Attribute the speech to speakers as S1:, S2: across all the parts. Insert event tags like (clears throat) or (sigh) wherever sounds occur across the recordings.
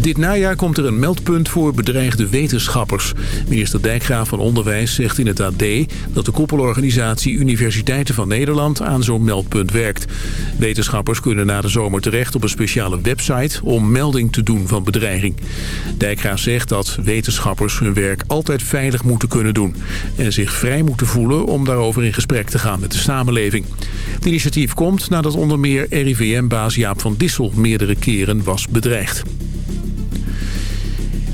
S1: Dit najaar komt er een meldpunt voor bedreigde wetenschappers. Minister Dijkgraaf van Onderwijs zegt in het AD... dat de koepelorganisatie Universiteiten van Nederland aan zo'n meldpunt werkt. Wetenschappers kunnen na de zomer terecht op een speciale website... om melding te doen van bedreiging. Dijkgraaf zegt dat wetenschappers hun werk altijd veilig moeten kunnen doen... en zich vrij moeten voelen om daarover in gesprek te gaan met de samenleving. Het initiatief komt nadat onder meer RIVM-baas Jaap van Dissel meerdere keren was bedreigd.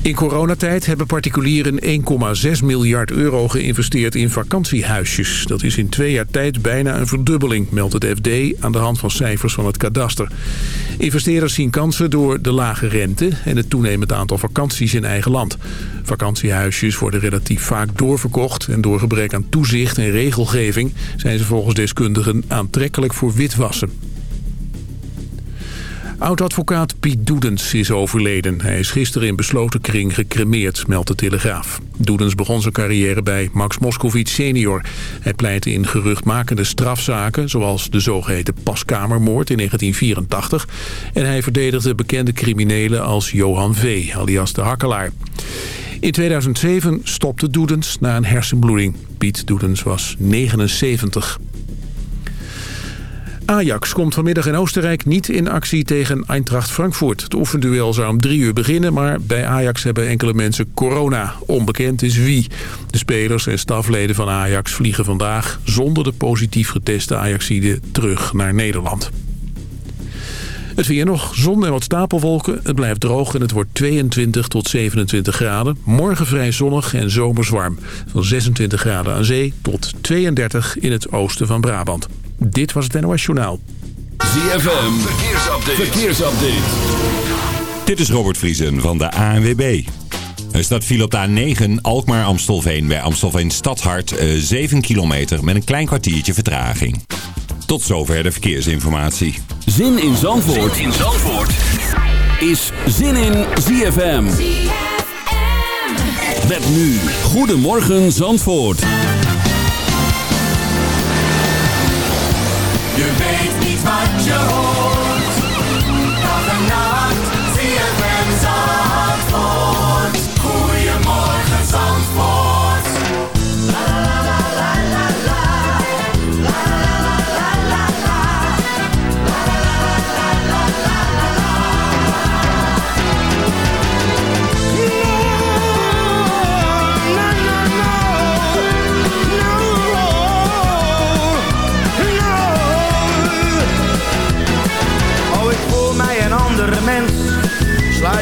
S1: In coronatijd hebben particulieren 1,6 miljard euro geïnvesteerd in vakantiehuisjes. Dat is in twee jaar tijd bijna een verdubbeling, meldt het FD aan de hand van cijfers van het kadaster. Investeerders zien kansen door de lage rente en het toenemend aantal vakanties in eigen land. Vakantiehuisjes worden relatief vaak doorverkocht en door gebrek aan toezicht en regelgeving zijn ze volgens deskundigen aantrekkelijk voor witwassen. Oud-advocaat Piet Doedens is overleden. Hij is gisteren in besloten kring gecremeerd, meldt de Telegraaf. Doedens begon zijn carrière bij Max Moscovic senior. Hij pleitte in geruchtmakende strafzaken... zoals de zogeheten paskamermoord in 1984. En hij verdedigde bekende criminelen als Johan V., alias de Hakkelaar. In 2007 stopte Doedens na een hersenbloeding. Piet Doedens was 79. Ajax komt vanmiddag in Oostenrijk niet in actie tegen Eintracht Frankfurt. Het oefenduel zou om drie uur beginnen, maar bij Ajax hebben enkele mensen corona. Onbekend is wie. De spelers en stafleden van Ajax vliegen vandaag zonder de positief geteste Ajaxide terug naar Nederland. Het weer nog, zon en wat stapelwolken. Het blijft droog en het wordt 22 tot 27 graden. Morgen vrij zonnig en zomerswarm. Van 26 graden aan zee tot 32 in het oosten van Brabant. Dit was het NOS Journaal.
S2: ZFM, verkeersupdate. verkeersupdate. Dit is Robert Vriesen van de ANWB. Er staat file op de A9 Alkmaar-Amstelveen bij Amstelveen Stadhart 7 eh, kilometer met een klein kwartiertje vertraging. Tot zover de verkeersinformatie.
S3: Zin in Zandvoort, zin in Zandvoort. is Zin in ZFM. ZFM. Met nu Goedemorgen Zandvoort.
S4: Je weet niet wat je hoort.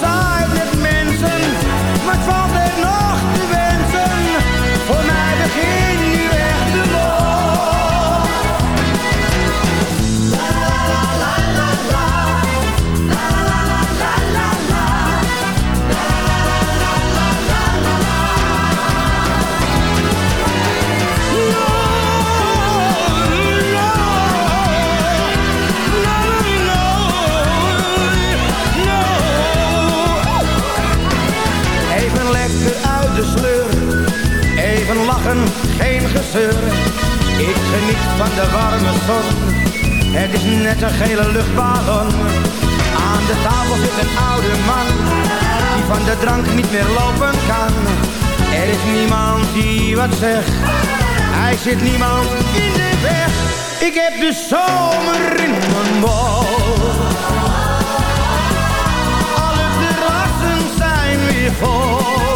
S5: bezaaid met mensen, maar het valt er nog te wensen. Hij zit niemand in de weg. Ik heb de zomer in mijn bol. Alle terrassen zijn weer vol.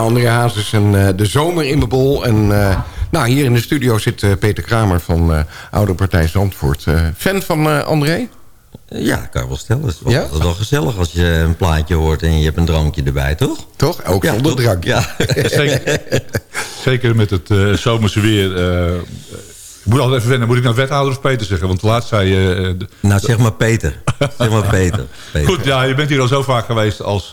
S6: André Hazes en eh, de zomer in mijn bol. En eh, nou, hier in de studio zit eh, Peter Kramer van eh Oude Partij Zandvoort. Eh, fan van eh, André?
S7: Ja, kan je wel stellen. Het is wel,
S6: Ja?
S7: altijd wel gezellig als je een plaatje hoort en je hebt een drankje erbij, toch?
S6: Toch? Ook
S7: Ja,
S6: zonder drank.
S7: Ja.
S8: Zeker, zeker met het eh, zomerse weer. eh, ik moet altijd even wennen. Moet ik nou wethouder of Peter zeggen? Want laatst zei je... de-
S7: Nou, zeg maar Peter. Zeg maar Peter. (laughs) Peter.
S8: Goed, ja, je bent hier al zo vaak geweest als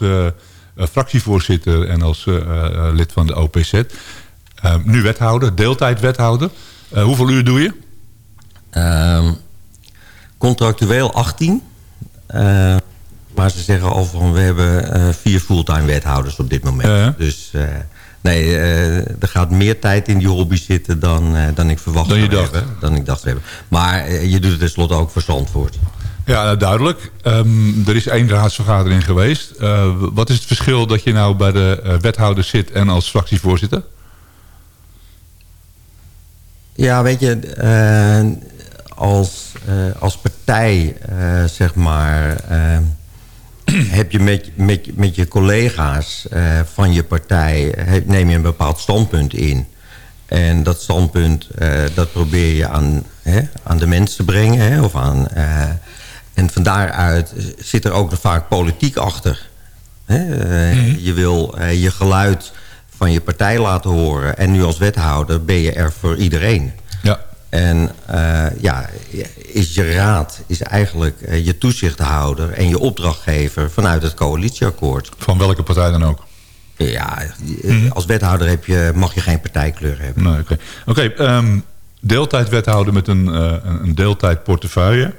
S8: fractievoorzitter... en als eh, eh, lid van de OPZ. Eh, nu wethouder, deeltijd wethouder. Eh, hoeveel uur doe je?
S7: Ehm, contractueel 18. Eh, maar ze zeggen al van we hebben eh, vier fulltime wethouders op dit moment. Dus eh, nee, eh, er gaat meer tijd in die hobby zitten dan, eh, dan ik verwacht
S8: Dan je dacht.
S7: hebben. Dan ik dacht te hebben. Maar eh, je doet het tenslotte ook voor Zandvoort.
S8: Ja, nou, duidelijk. Ehm, er is één raadsvergadering geweest. Eh, wat is het verschil dat je nou bij de eh, wethouder zit... en als fractievoorzitter?
S7: Ja, weet je, eh, als, als partij, zeg maar, (clears throat) heb je met, met, met je collega's van je partij, neem je een bepaald standpunt in. En dat standpunt, dat probeer je aan, hè, aan de mensen te brengen. Hè, of aan, en van daaruit zit er ook nog vaak politiek achter. Eh, Je wil eh, je geluid van je partij laten horen. En nu als wethouder ben je er voor iedereen.
S8: Ja.
S7: En eh, ja, is je raad is eigenlijk eh, je toezichthouder en je opdrachtgever vanuit het coalitieakkoord.
S8: Van welke partij dan ook?
S7: Ja, eh, als wethouder heb je, mag je geen partijkleur hebben.
S8: Nee, Oké, Oké, ehm, deeltijd wethouder met een, eh, een een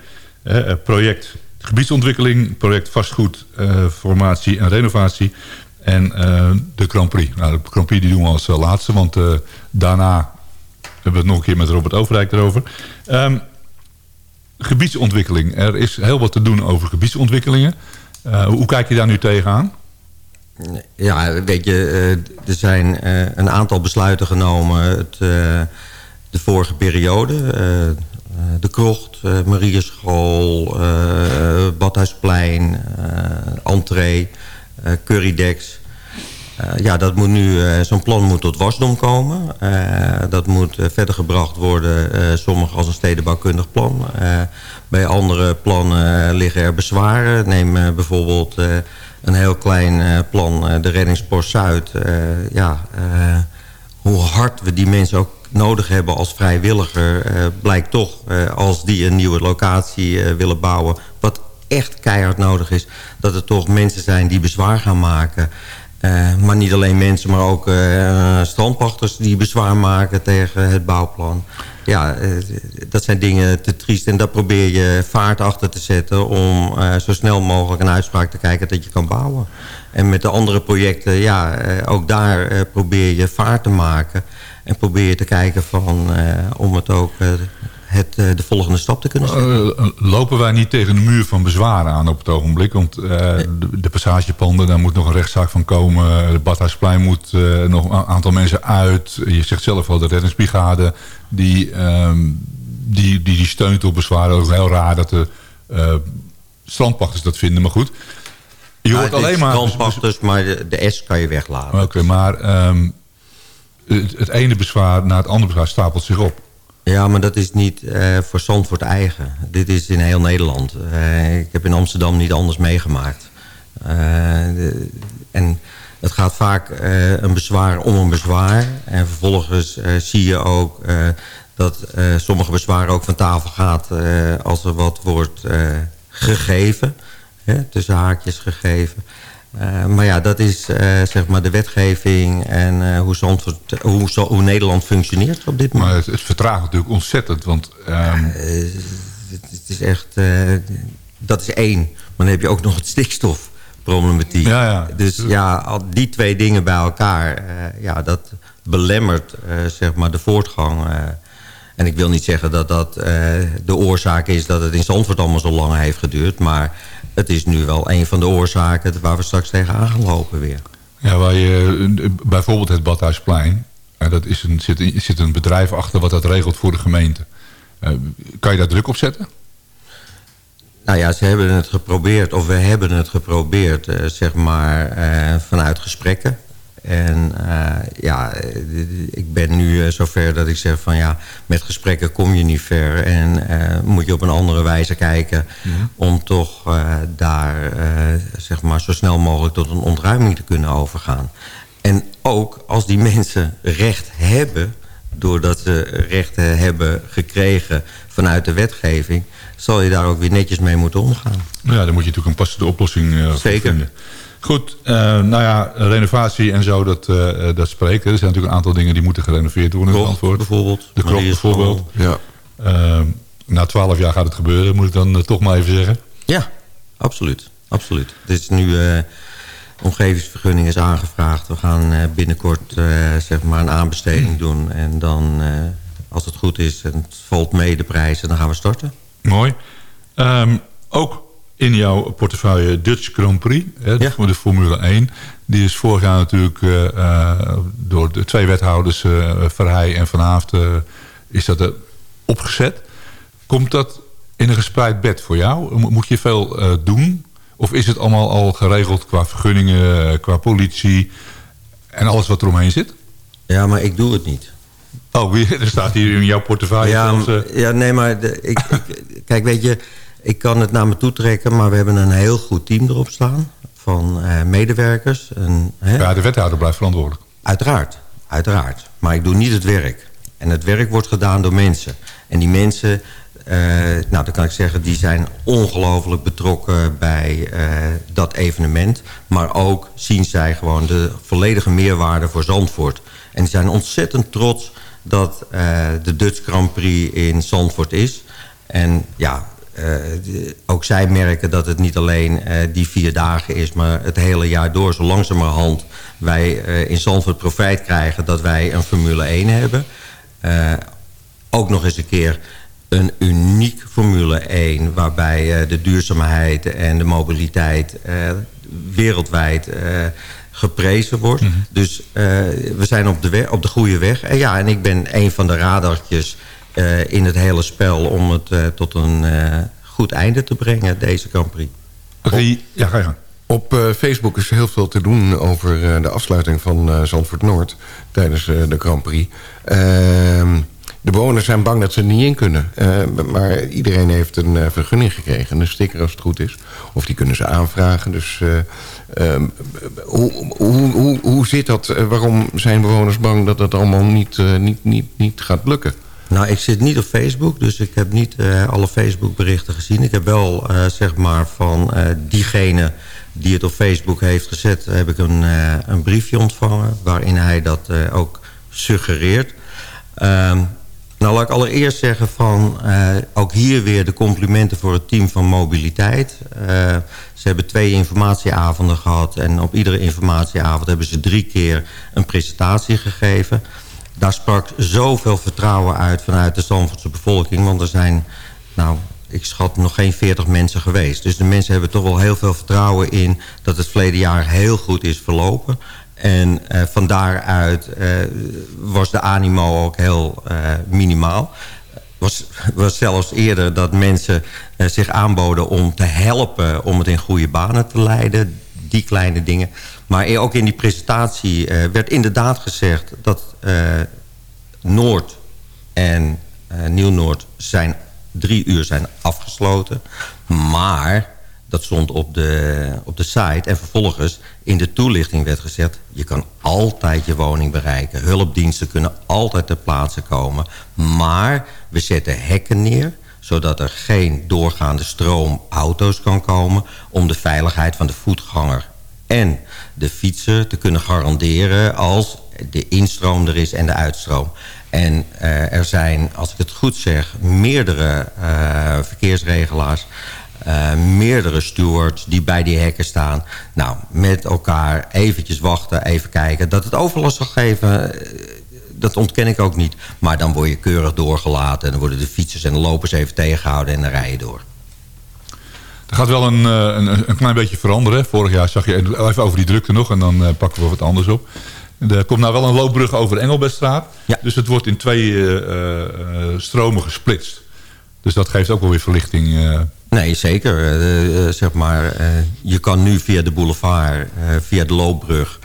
S8: Eh, project gebiedsontwikkeling, project vastgoed, eh, formatie en renovatie. En eh, de Grand Prix. Nou, de Grand Prix die doen we als laatste, want daarna hebben we het nog een keer met Robert Overdijk erover. Ehm, gebiedsontwikkeling. Er is heel wat te doen over gebiedsontwikkelingen. Hoe kijk je daar nu tegenaan?
S7: Ja, weet je, er zijn een aantal besluiten genomen het, de vorige periode. Eh, de Krocht, eh Marieschool, eh Badhuisplein, eh Entree, Currydex. Ja, dat moet nu, zo'n plan moet tot wasdom komen. Dat moet verder gebracht worden, sommige als een stedenbouwkundig plan. Bij andere plannen liggen er bezwaren. Neem bijvoorbeeld een heel klein plan, de Reddingspost Zuid. Ja, hoe hard we die mensen ook nodig hebben als vrijwilliger... eh, blijkt toch, eh, als die een nieuwe locatie eh, willen bouwen... wat echt keihard nodig is, dat er toch mensen zijn die bezwaar gaan maken... Maar niet alleen mensen, maar ook strandpachters die bezwaar maken tegen het bouwplan. Ja, dat zijn dingen te triest. En daar probeer je vaart achter te zetten om zo snel mogelijk een uitspraak te kijken dat je kan bouwen. En met de andere projecten, ja, ook daar probeer je vaart te maken. En probeer te kijken van, eh, om het ook eh, het, eh, de volgende stap te kunnen zetten.
S8: Lopen wij niet tegen de muur van bezwaren aan op het ogenblik? Want de, de passagepanden, daar moet nog een rechtszaak van komen. De Badhuisplein moet nog een aantal mensen uit. Je zegt zelf al, de reddingsbrigade... die, ehm, die, die, die steunt op bezwaren. Ook heel raar dat de eh, strandpachters dat vinden, maar goed. Je hoort
S7: is
S8: alleen maar...
S7: Strandpachters, maar de, de S kan je weglaten.
S8: Oké, maar ehm, het, ene bezwaar na het andere bezwaar stapelt zich op.
S7: Ja, maar dat is niet eh, voor Zandvoort eigen. Dit is in heel Nederland. Eh, ik heb in Amsterdam niet anders meegemaakt. Eh, en het gaat vaak een bezwaar om een bezwaar. En vervolgens zie je ook dat sommige bezwaren ook van tafel gaat... als er wat wordt gegeven. Hè, tussen haakjes gegeven. Eh, maar ja, dat is eh, zeg maar de wetgeving en eh, hoe, Zandvoort, hoe, zo- hoe Nederland functioneert op dit moment.
S8: Maar het, het vertraagt natuurlijk ontzettend. Want ehm,
S7: Eh, het, het is echt, dat is één. Maar dan heb je ook nog het stikstofproblematiek.
S8: Ja, ja.
S7: Dus ja, al die twee dingen bij elkaar, ja, dat belemmert zeg maar de voortgang. en ik wil niet zeggen dat dat de oorzaak is dat het in Zandvoort allemaal zo lang heeft geduurd. Maar het is nu wel een van de oorzaken waar we straks tegenaan gaan lopen weer.
S8: ja, waar je, eh, bijvoorbeeld het Badhuisplein... eh, dat is een, zit, zit een bedrijf achter wat dat regelt voor de gemeente. Eh, kan je daar druk op zetten?
S7: Nou ja, ze hebben het geprobeerd, of we hebben het geprobeerd, zeg maar, vanuit gesprekken. En eh, ja, ik ben nu eh, zover dat ik zeg van ja, met gesprekken kom je niet ver. En eh, moet je op een andere wijze kijken om toch eh, daar eh, zeg maar zo snel mogelijk tot een ontruiming te kunnen overgaan. En ook als die mensen recht hebben, doordat ze rechten hebben gekregen vanuit de wetgeving, zal je daar ook weer netjes mee moeten omgaan.
S8: Ja, dan moet je natuurlijk een passende oplossing eh, voor
S7: Zeker.
S8: Goed, eh, nou ja, renovatie en zo, dat, eh, dat spreken. Er zijn natuurlijk een aantal dingen die moeten gerenoveerd worden in
S7: Krocht
S8: Zandvoort.
S7: bijvoorbeeld.
S8: De
S7: Marieschool.
S8: bijvoorbeeld.
S6: Ja.
S8: Eh, na twaalf jaar gaat het gebeuren, moet ik dan toch maar even zeggen.
S7: Ja, absoluut. absoluut. Het is nu, omgevingsvergunning is aangevraagd. We gaan binnenkort zeg maar een aanbesteding doen. En dan, als het goed is en het valt mee de prijzen, dan gaan we starten.
S8: Mooi. Ehm, ook in jouw portefeuille Dutch Grand Prix, hè,
S7: Ja.
S8: de Formule 1. Die is vorig jaar natuurlijk eh, eh, door de twee wethouders, eh Verheij en Van Haafd, is dat er opgezet. Komt dat in een gespreid bed voor jou? Mo- Moet je veel doen? Of is het allemaal al geregeld qua vergunningen, qua politie en alles wat eromheen zit?
S7: Ja, maar ik doe het niet.
S8: Oh, (laughs) er staat hier in jouw portefeuille.
S7: Ja,
S8: zelfs,
S7: ja nee, maar de, ik, ik- kijk, weet je, ik kan het naar me toe trekken, maar we hebben een heel goed team erop staan van eh, medewerkers. En, hè,
S8: ja, de wethouder blijft verantwoordelijk.
S7: Uiteraard, uiteraard. Maar ik doe niet het werk. En het werk wordt gedaan door mensen. En die mensen, eh, nou dan kan ik zeggen... die zijn ongelooflijk betrokken bij eh, dat evenement. Maar ook zien zij gewoon de volledige meerwaarde voor Zandvoort. En die zijn ontzettend trots dat de Dutch Grand Prix in Zandvoort is. En ja, de- ook zij merken dat het niet alleen eh, die vier dagen is... maar het hele jaar door, zo langzamerhand wij eh, in Zandvoort profijt krijgen... dat wij een Formule 1 hebben. Eh, ook nog eens een keer een uniek Formule 1... waarbij eh, de duurzaamheid en de mobiliteit eh, wereldwijd eh, geprezen wordt. Dus eh, we zijn op de, op de goede weg. En ja, en ik ben een van de radartjes eh, in het hele spel... om het eh, tot een eh, goed einde te brengen, deze Grand Prix.
S8: Oké, Ja, ga je gang.
S6: Op eh, Facebook is er heel veel te doen over eh, de afsluiting van eh, Zandvoort Noord tijdens eh, de Grand Prix. Ehm, de bewoners zijn bang dat ze er niet in kunnen. Eh, maar iedereen heeft een eh, vergunning gekregen, een sticker als het goed is. Of die kunnen ze aanvragen. Dus eh, ehm, hoe, hoe, hoe, hoe zit dat? Eh, waarom zijn bewoners bang dat dat allemaal niet, eh, niet, niet, niet gaat lukken?
S7: Nou, ik zit niet op Facebook, dus ik heb niet eh, alle Facebook-berichten gezien. Ik heb wel, eh, zeg maar, van eh, diegene die het op Facebook heeft gezet... heb ik een, een briefje ontvangen waarin hij dat ook suggereert. Ehm, nou, laat ik allereerst zeggen van... ook hier weer de complimenten voor het team van mobiliteit. Ze hebben twee informatieavonden gehad... en op iedere informatieavond hebben ze drie keer een presentatie gegeven daar sprak zoveel vertrouwen uit vanuit de Zandvoortse bevolking. Want er zijn, nou, ik schat nog geen 40 mensen geweest. Dus de mensen hebben toch wel heel veel vertrouwen in... dat het verleden jaar heel goed is verlopen. En eh, van daaruit eh, was de animo ook heel eh, minimaal. Was, was zelfs eerder dat mensen zich aanboden om te helpen... om het in goede banen te leiden, die kleine dingen. Maar ook in die presentatie eh, werd inderdaad gezegd... dat eh, Noord en eh, Nieuw-Noord zijn drie uur zijn afgesloten. Maar dat stond op de, op de site. En vervolgens in de toelichting werd gezegd... je kan altijd je woning bereiken. Hulpdiensten kunnen altijd ter plaatse komen. Maar we zetten hekken neer zodat er geen doorgaande stroom auto's kan komen... om de veiligheid van de voetganger en de fietser te kunnen garanderen als de instroom er is en de uitstroom. En uh, er zijn, als ik het goed zeg, meerdere uh, verkeersregelaars... Uh, meerdere stewards die bij die hekken staan. Nou, met elkaar eventjes wachten, even kijken. Dat het overlast zal geven, dat ontken ik ook niet. Maar dan word je keurig doorgelaten. En dan worden de fietsers en de lopers even tegengehouden en dan rij je door.
S8: Er gaat wel een, een, een klein beetje veranderen. Vorig jaar zag je, even over die drukte nog... en dan pakken we wat anders op. Er komt nou wel een loopbrug over de Engelbertstraat. Ja. Dus het wordt in twee uh, uh, stromen gesplitst. Dus dat geeft ook wel weer verlichting. Uh.
S7: Nee, zeker. zeg maar, je kan nu via de boulevard, via de loopbrug...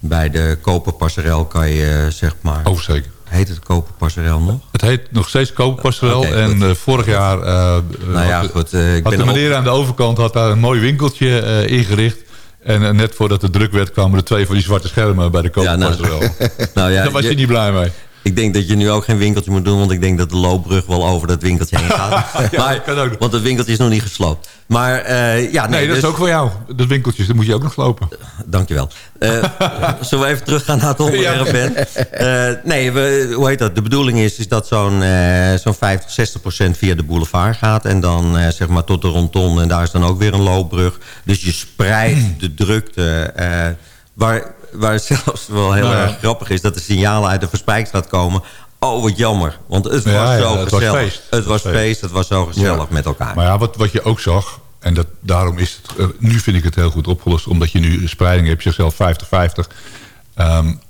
S7: bij de Koperpasserel kan je, zeg maar...
S8: Oh, zeker.
S7: Heet het Koperpasserel nog?
S8: Het heet nog steeds Koperpasserel. Okay, en vorig jaar
S7: nou ja,
S8: had,
S7: goed,
S8: ik had de meneer aan de overkant had daar een mooi winkeltje ingericht... En net voordat het druk werd kwamen er twee van die zwarte schermen bij de kooppas ja, nou, (laughs) nou ja, Daar was je, je niet blij mee.
S7: Ik denk dat je nu ook geen winkeltje moet doen... want ik denk dat de loopbrug wel over dat winkeltje heen gaat. (laughs) (laughs) ja, maar, kan ook. Want het winkeltje is nog niet gesloopt. Maar uh, ja,
S8: nee, nee dat
S7: dus,
S8: is ook voor jou. Dat winkeltje, dat moet je ook nog slopen.
S7: Dankjewel. Uh, (laughs) zullen we even teruggaan naar het onderwerp, Ben? Uh, nee, we, hoe heet dat? De bedoeling is, is dat zo'n zo'n 50, 60 procent via de boulevard gaat... en dan zeg maar tot de rondom. En daar is dan ook weer een loopbrug. Dus je spreidt de drukte... waar, waar het (laughs) zelfs wel heel erg grappig is... dat de signalen uit de Verspijkstraat komen... Oh, wat jammer. Want het was ja, zo
S8: het
S7: gezellig.
S8: Was feest.
S7: Het was feest. Het was zo gezellig met elkaar.
S8: Maar ja, wat, wat je ook zag... en dat, daarom is het... Uh, nu vind ik het heel goed opgelost... omdat je nu spreiding hebt. Zichzelf 50-50. Um,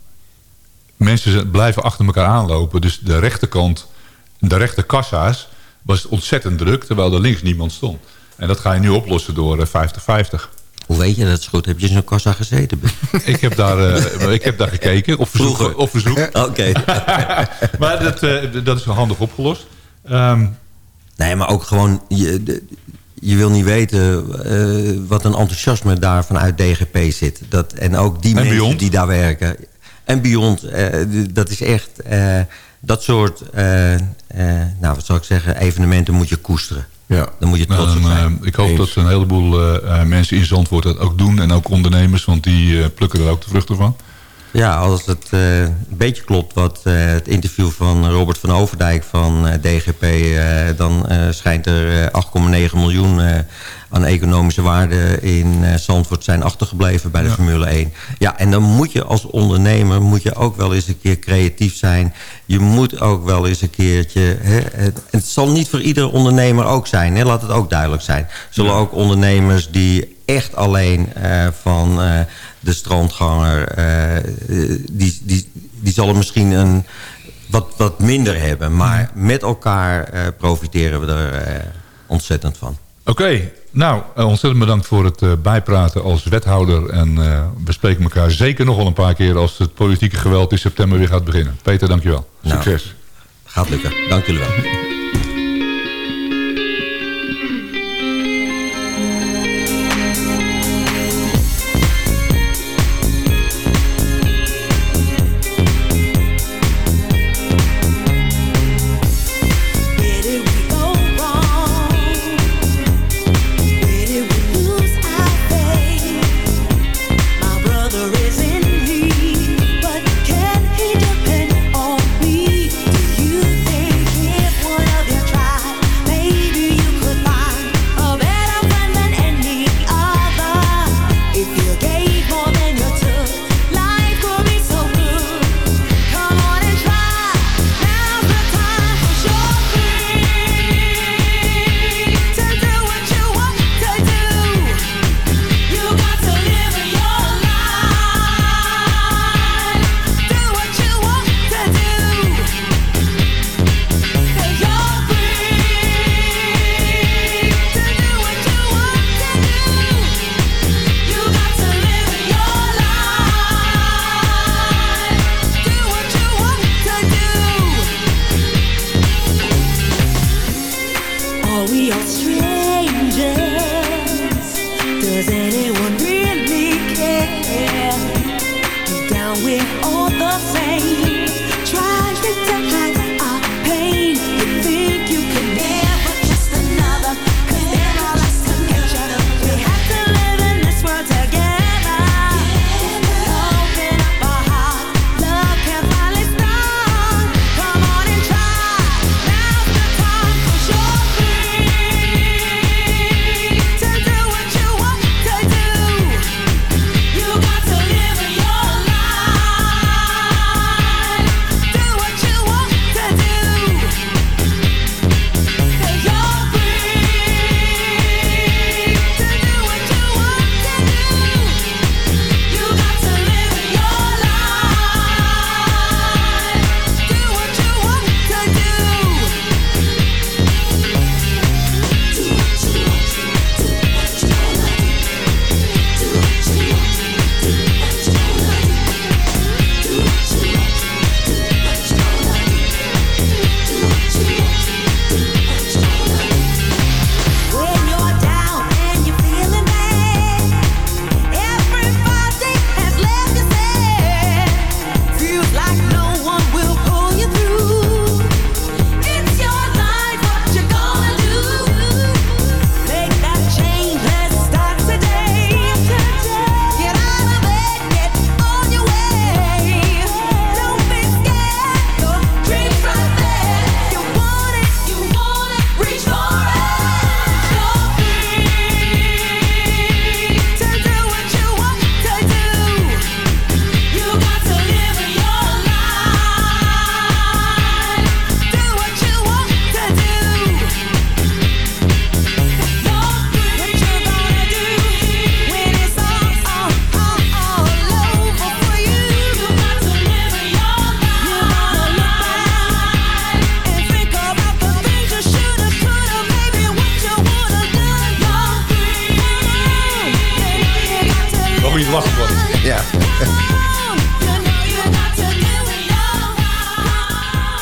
S8: mensen blijven achter elkaar aanlopen. Dus de rechterkant... de rechterkassa's... was ontzettend druk... terwijl er links niemand stond. En dat ga je nu oplossen door 50-50.
S7: Hoe weet je dat is goed? Heb je in zo'n kassa gezeten? (laughs)
S8: ik, heb daar, uh, ik heb daar gekeken, op verzoek. Op verzoek. (laughs)
S7: Oké. (laughs)
S8: maar dat, uh, dat is wel handig opgelost. Um,
S7: nee, maar ook gewoon... Je, de, je wil niet weten uh, wat een enthousiasme daar vanuit DGP zit. Dat, en ook die
S8: en
S7: mensen
S8: Beyond.
S7: die daar werken. En Beyond, dat is echt... dat soort, nou wat zou ik zeggen, evenementen moet je koesteren.
S6: Ja.
S7: Dan moet je trots
S8: nou,
S7: op zijn.
S8: Uh, ik hoop Eens. dat een heleboel uh, mensen in Zandvoort dat ook doen. En ook ondernemers, want die uh, plukken er ook de vruchten van.
S7: Ja, als het een beetje klopt wat het interview van Robert van Overdijk van DGP... dan schijnt er 8,9 miljoen aan economische waarde in Zandvoort zijn achtergebleven bij de ja. Formule 1. Ja, en dan moet je als ondernemer moet je ook wel eens een keer creatief zijn. Je moet ook wel eens een keertje... Hè, het, het zal niet voor iedere ondernemer ook zijn, hè, laat het ook duidelijk zijn. Er zullen ja. ook ondernemers die echt alleen uh, van uh, de strandganger... Uh, die, die, die zal er misschien een, wat, wat minder hebben. Maar met elkaar profiteren we er ontzettend van.
S8: Oké, okay. nou, ontzettend bedankt voor het uh, bijpraten als wethouder. En uh, we spreken elkaar zeker nog wel een paar keer... als het politieke geweld in september weer gaat beginnen. Peter, dankjewel.
S7: Nou,
S8: Succes.
S7: Gaat lukken. Dank jullie wel.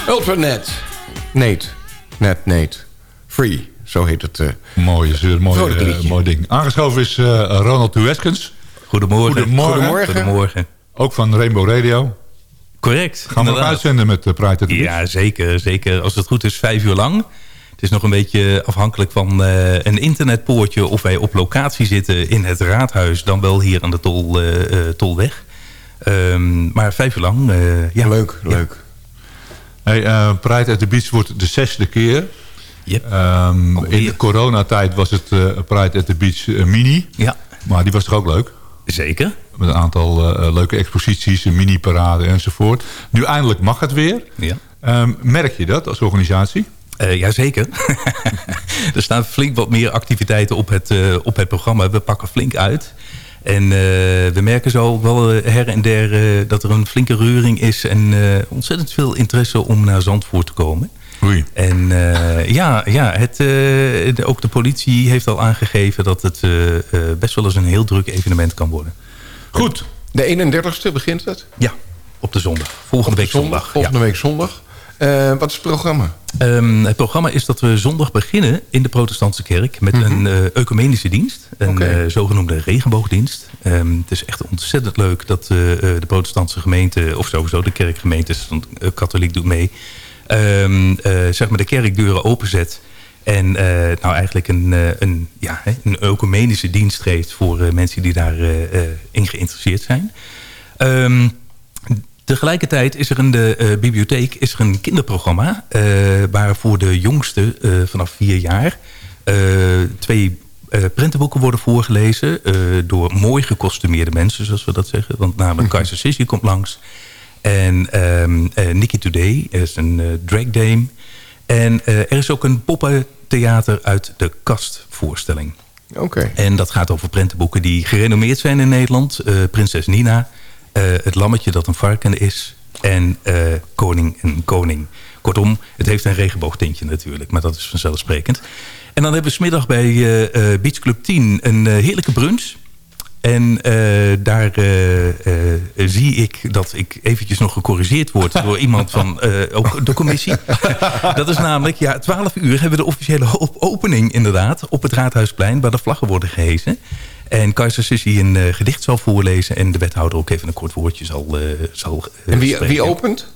S6: Ultranet. Nate. Net Nate. Free. Zo heet het. eh.
S8: Mooi, zeer mooi,
S6: Vrolijk
S8: eh,
S6: liedje.
S8: mooi ding. Aangeschoven is eh, Ronald Dueskens.
S9: Goedemorgen.
S8: Goedemorgen.
S6: Goedemorgen.
S9: Goedemorgen.
S8: Ook van Rainbow Radio.
S9: Correct.
S8: Gaan we nog uitzenden met uh, Pride at the Beach?
S9: Ja, zeker, zeker. Als het goed is, vijf uur lang. Het is nog een beetje afhankelijk van eh, een internetpoortje... of wij op locatie zitten in het raadhuis... dan wel hier aan de tol, eh, eh, Tolweg. Ehm, maar vijf uur lang, eh, ja.
S6: Leuk,
S9: Ja.
S6: leuk.
S8: Hey, eh, Pride at the Beach wordt de zesde keer.
S9: Yep.
S8: Ehm, in de coronatijd was het eh, Pride at the Beach eh, mini.
S9: Ja,
S8: Maar die was toch ook leuk?
S9: zeker.
S8: Met een aantal leuke exposities, een mini-parade enzovoort. Nu eindelijk mag het weer.
S9: Ja.
S8: Ehm, merk je dat als organisatie?
S9: Eh jazeker. (laughs) er staan flink wat meer activiteiten op het, op het programma. We pakken flink uit. En eh, we merken zo ook wel eh, her en der eh, dat er een flinke reuring is... en eh, ontzettend veel interesse om naar Zandvoort te komen.
S8: Oei.
S9: En eh, ja, ja het, eh, de- ook de politie heeft al aangegeven... dat het eh, eh, best wel eens een heel druk evenement kan worden.
S8: Goed.
S6: De 31ste begint het.
S9: Ja, op de zondag. Volgende week zondag.
S6: Volgende
S9: ja.
S6: week zondag. Eh, wat is het programma?
S9: Ehm, het programma is dat we zondag beginnen in de protestantse kerk... met een eh ecumenische dienst, een eh, zogenoemde regenboogdienst. Ehm, het is echt ontzettend leuk dat de protestantse gemeente... of sowieso de kerkgemeentes, want katholiek doet mee... ehm, eh, zeg maar de kerkdeuren openzet... En nou eigenlijk een, een, ja, een ecumenische dienst geeft voor mensen die daarin in geïnteresseerd zijn. Ehm, Tegelijkertijd is er in de eh, bibliotheek is er een kinderprogramma... eh, waar voor de jongsten eh, vanaf vier jaar... twee prentenboeken worden voorgelezen... door mooi gekostumeerde mensen, zoals we dat zeggen. Want namelijk Kaiser Sissi komt langs. En eh, Nikki Today is een eh, drag dame. En er is ook een poppentheater uit de kast voorstelling.
S6: Oké.
S9: En dat gaat over prentenboeken die gerenommeerd zijn in Nederland. Prinses Nina, Het lammetje dat een varken is... en eh, Koning en Koning. Kortom, het heeft een regenboogtintje natuurlijk, maar dat is vanzelfsprekend. En dan hebben we smiddag bij eh, eh, Beach Club 10 een eh, heerlijke brunch... En eh, daar eh, eh, zie ik dat ik eventjes nog gecorrigeerd word... (laughs) door iemand van eh, ook de commissie. (laughs) dat is namelijk, ja, 12 uur hebben we de officiële op- opening inderdaad... op het Raadhuisplein, waar de vlaggen worden gehezen. En Kaiser Sissi een eh, gedicht zal voorlezen... en de wethouder ook even een kort woordje zal, eh zal eh,
S6: En wie,
S9: spreken.
S6: wie opent?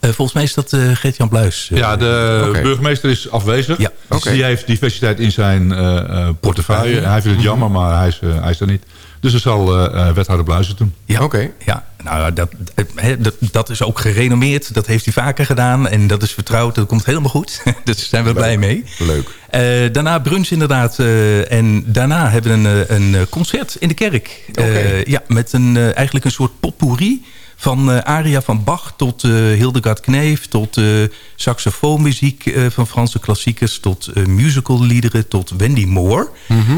S9: Eh, volgens mij is dat eh Gert-Jan Bluis.
S8: Ja, de burgemeester is afwezig.
S9: Ja.
S8: Dus. Die heeft diversiteit in zijn eh, eh, portefeuille. Hij vindt het jammer, maar hij is, hij is er niet. Dus dat zal eh, eh, wethouder Bluizen doen.
S9: Ja,
S6: Oké.
S9: ja nou, dat, hè, dat, dat is ook gerenommeerd. Dat heeft hij vaker gedaan. En dat is vertrouwd. Dat komt helemaal goed. (laughs) dus daar zijn we blij mee.
S6: Leuk.
S9: Eh, daarna brunch inderdaad. eh, en daarna hebben we een, eh, een eh, concert in de kerk. Eh, ja, met een, eh, eigenlijk een soort potpourri. Van eh, aria van Bach tot eh, Hildegard Kneef... tot eh, saxofoonmuziek van Franse klassiekers... tot musicalliederen, tot Wendy Moore...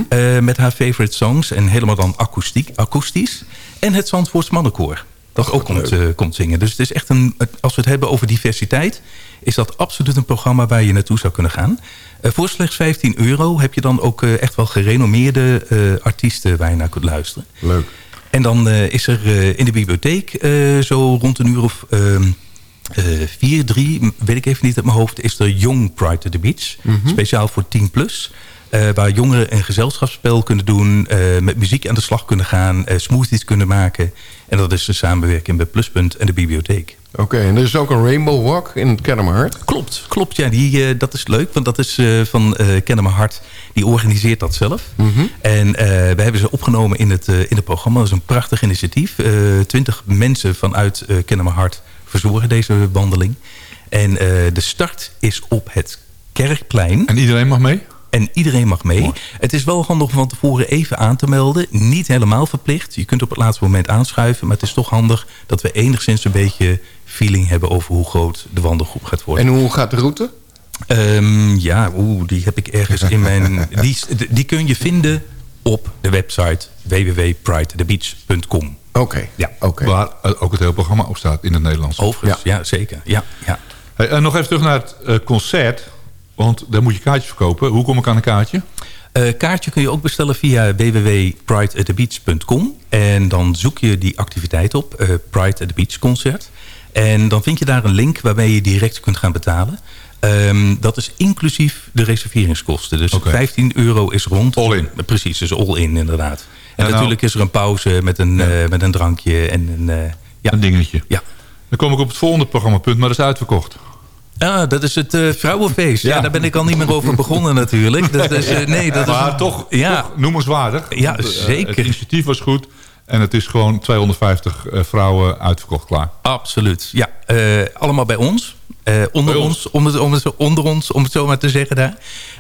S9: eh, met haar favorite songs. En helemaal dan akoestiek, akoestisch. En het Zandvoorts Mannenkoor. Dat ook komt, komt zingen. Dus het is echt een, als we het hebben over diversiteit... is dat absoluut een programma waar je naartoe zou kunnen gaan. Voor slechts 15 euro heb je dan ook echt wel gerenommeerde artiesten... waar je naar kunt luisteren.
S6: Leuk.
S9: En dan eh, is er eh, in de bibliotheek eh, zo rond een uur of ehm, eh, vier, drie, weet ik even niet uit mijn hoofd... is er Young Pride to the Beach. Speciaal voor 10 plus. waar jongeren een gezelschapsspel kunnen doen... met muziek aan de slag kunnen gaan... smoothies kunnen maken. En dat is de samenwerking met Pluspunt en de bibliotheek.
S6: Oké, en er is ook een Rainbow Walk in het Kennemerhart.
S9: Klopt, klopt. Ja, die, eh, dat is leuk, want dat is eh, van eh Kennen mijn Hart. Die organiseert dat zelf. En eh, we hebben ze opgenomen in het, eh, in het programma. Dat is een prachtig initiatief. Eh, Twintig mensen vanuit eh Kennen mijn Hart verzorgen deze wandeling. En eh, de start is op het Kerkplein.
S8: En iedereen mag mee?
S9: En iedereen mag mee. Het is wel handig om van tevoren even aan te melden. Niet helemaal verplicht. Je kunt op het laatste moment aanschuiven. Maar het is toch handig dat we enigszins een beetje feeling hebben... over hoe groot de wandelgroep gaat worden.
S6: En hoe gaat de route?
S9: Ehm, ja, oeh, die heb ik ergens in mijn... (laughs) Die, die kun je vinden op de website www.pridethebeach.com.
S6: Oké.
S9: Ja.
S6: Oké.
S8: Waar ook het hele programma op staat in het Nederlands.
S9: Overigens, ja, zeker. Ja, ja.
S8: Hey, en nog even terug naar het eh, concert. Want daar moet je kaartjes verkopen. Hoe kom ik aan een kaartje?
S9: Eh, kaartje kun je ook bestellen via www.prideatthebeach.com. En dan zoek je die activiteit op, eh, Pride at the Beach concert. En dan vind je daar een link waarmee je direct kunt gaan betalen. Ehm, dat is inclusief de reserveringskosten. Dus
S8: Oké.
S9: 15 euro is rond.
S8: All in.
S9: Precies, dus all in inderdaad. En
S8: nou-
S9: natuurlijk is er een pauze met een,
S8: Ja.
S9: eh, met een drankje en een... ja.
S8: Een dingetje.
S9: Ja.
S8: Dan kom ik op het volgende programmapunt, maar dat is uitverkocht.
S9: Ah, dat is het eh, vrouwenfeest. Ja.
S8: Ja.
S9: daar ben ik al niet meer over begonnen natuurlijk. Dat is, eh, nee, dat is
S8: Maar toch,
S9: Ja.
S8: toch noemenswaardig.
S9: Ja,
S8: Want, eh,
S9: zeker.
S8: Het initiatief was goed. En het is gewoon 250 eh, vrouwen uitverkocht klaar.
S9: Absoluut. Ja, eh, allemaal bij ons. Eh, onder,
S8: Bij
S9: ons.
S8: ons.
S9: om het, om het, onder ons, om het zo maar te zeggen daar.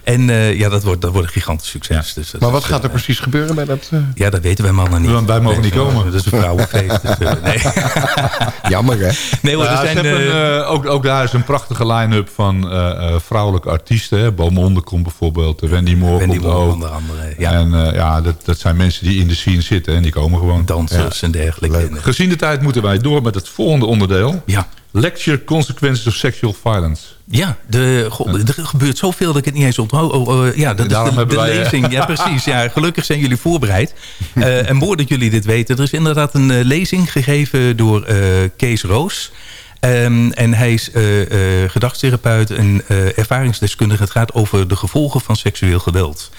S9: En eh, ja, dat wordt, dat wordt een gigantisch succes. Dus dat
S6: Maar
S9: is,
S6: wat gaat er
S9: eh,
S6: precies gebeuren bij dat... eh,
S9: Ja, dat weten wij mannen niet.
S8: Wij- wij mogen niet komen.
S9: Dat is een vrouwenfeest. dus, nee. (laughs)
S6: Jammer, hè?
S9: nee hoor,
S8: Ja,
S9: er zijn...
S8: ook, ook daar is een prachtige line-up van eh, eh, vrouwelijke artiesten. Hè. Beaumonde komt bijvoorbeeld, Wendy Moore
S9: Wendy
S8: komt
S9: Moore onder andere. Ja,
S8: En eh, ja, dat, dat zijn mensen die in de scene zitten en die komen gewoon.
S9: dansers en dergelijke. En,
S8: Gezien de tijd moeten wij door met het volgende onderdeel.
S9: Ja.
S8: Lecture Consequences of Sexual Violence.
S9: Ja, de, er gebeurt zoveel dat ik het niet eens onthoud. Oh, oh, ja, dat
S8: Daarom
S9: is de,
S8: hebben
S9: de
S8: wij, eh,
S9: lezing. Ja, (laughs) precies. Ja, gelukkig zijn jullie voorbereid. Eh, en mooi dat jullie dit weten. Er is inderdaad een eh, lezing gegeven door eh, Kees Roos. Ehm, en hij is gedragstherapeut en ervaringsdeskundige. Het gaat over de gevolgen van seksueel geweld.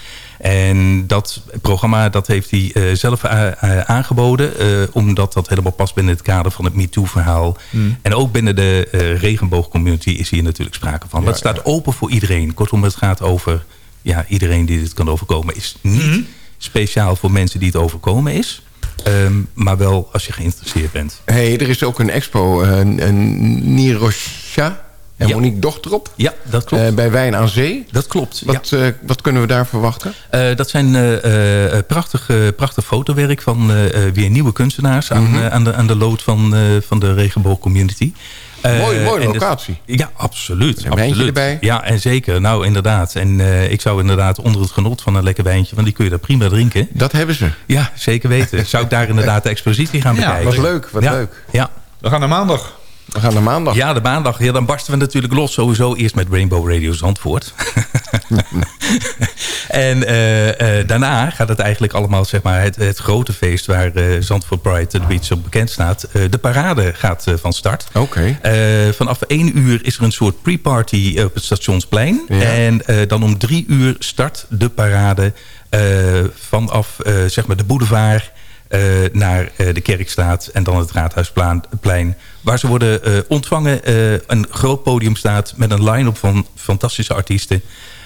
S9: En dat programma dat heeft hij eh, zelf a- a- aangeboden. eh, omdat dat helemaal past binnen het kader van het MeToo-verhaal. En ook binnen de eh, regenboogcommunity is hier natuurlijk sprake van. dat staat open voor iedereen. Kortom, het gaat over ja, iedereen die dit kan overkomen. is niet speciaal voor mensen die het overkomen is. ehm, maar wel als je geïnteresseerd bent.
S6: hey, er is ook een expo, eh, een Nirosha en
S9: Ja.
S6: Monique Dochterop.
S9: Ja, dat klopt.
S6: eh, bij Wijn aan Zee.
S9: dat klopt. ja.
S6: Wat, eh, wat kunnen we daar verwachten?
S9: Eh, dat zijn eh, eh, prachtig, prachtig fotowerk van eh, eh, weer nieuwe kunstenaars... aan,
S6: Mhm.
S9: aan, de, aan de lood van, eh, van de regenboogcommunity. Eh,
S6: Mooi- mooie
S9: en dus-
S6: locatie.
S9: ja, absoluut.
S6: Een wijntje
S9: absoluut.
S6: erbij.
S9: Ja, en zeker. Nou, inderdaad. En eh, ik zou inderdaad onder het genot van een lekker wijntje... want die kun je daar prima drinken.
S6: Dat hebben ze.
S9: Ja, zeker weten. Zou ik daar inderdaad de expositie gaan
S8: Ja,
S9: bekijken.
S6: Wat leuk, wat
S9: ja.
S6: leuk.
S9: Ja.
S8: We gaan naar maandag.
S6: We gaan naar maandag.
S9: Ja, de maandag. Ja, dan barsten we natuurlijk los. Sowieso eerst met Rainbow Radio Zandvoort. (laughs) en eh, eh, daarna gaat het eigenlijk allemaal, zeg maar, het, het grote feest... waar eh, Zandvoort Pride de Beach op bekend staat. De parade gaat van start.
S6: Oké.
S9: Vanaf één uur is er een soort pre-party op het Stationsplein.
S6: Ja.
S9: En dan om drie uur start de parade vanaf zeg maar de boulevard naar eh, de Kerkstraat en dan het Raadhuisplein. plein, Waar ze worden eh, ontvangen. eh, een groot podium staat met een line-up van fantastische artiesten.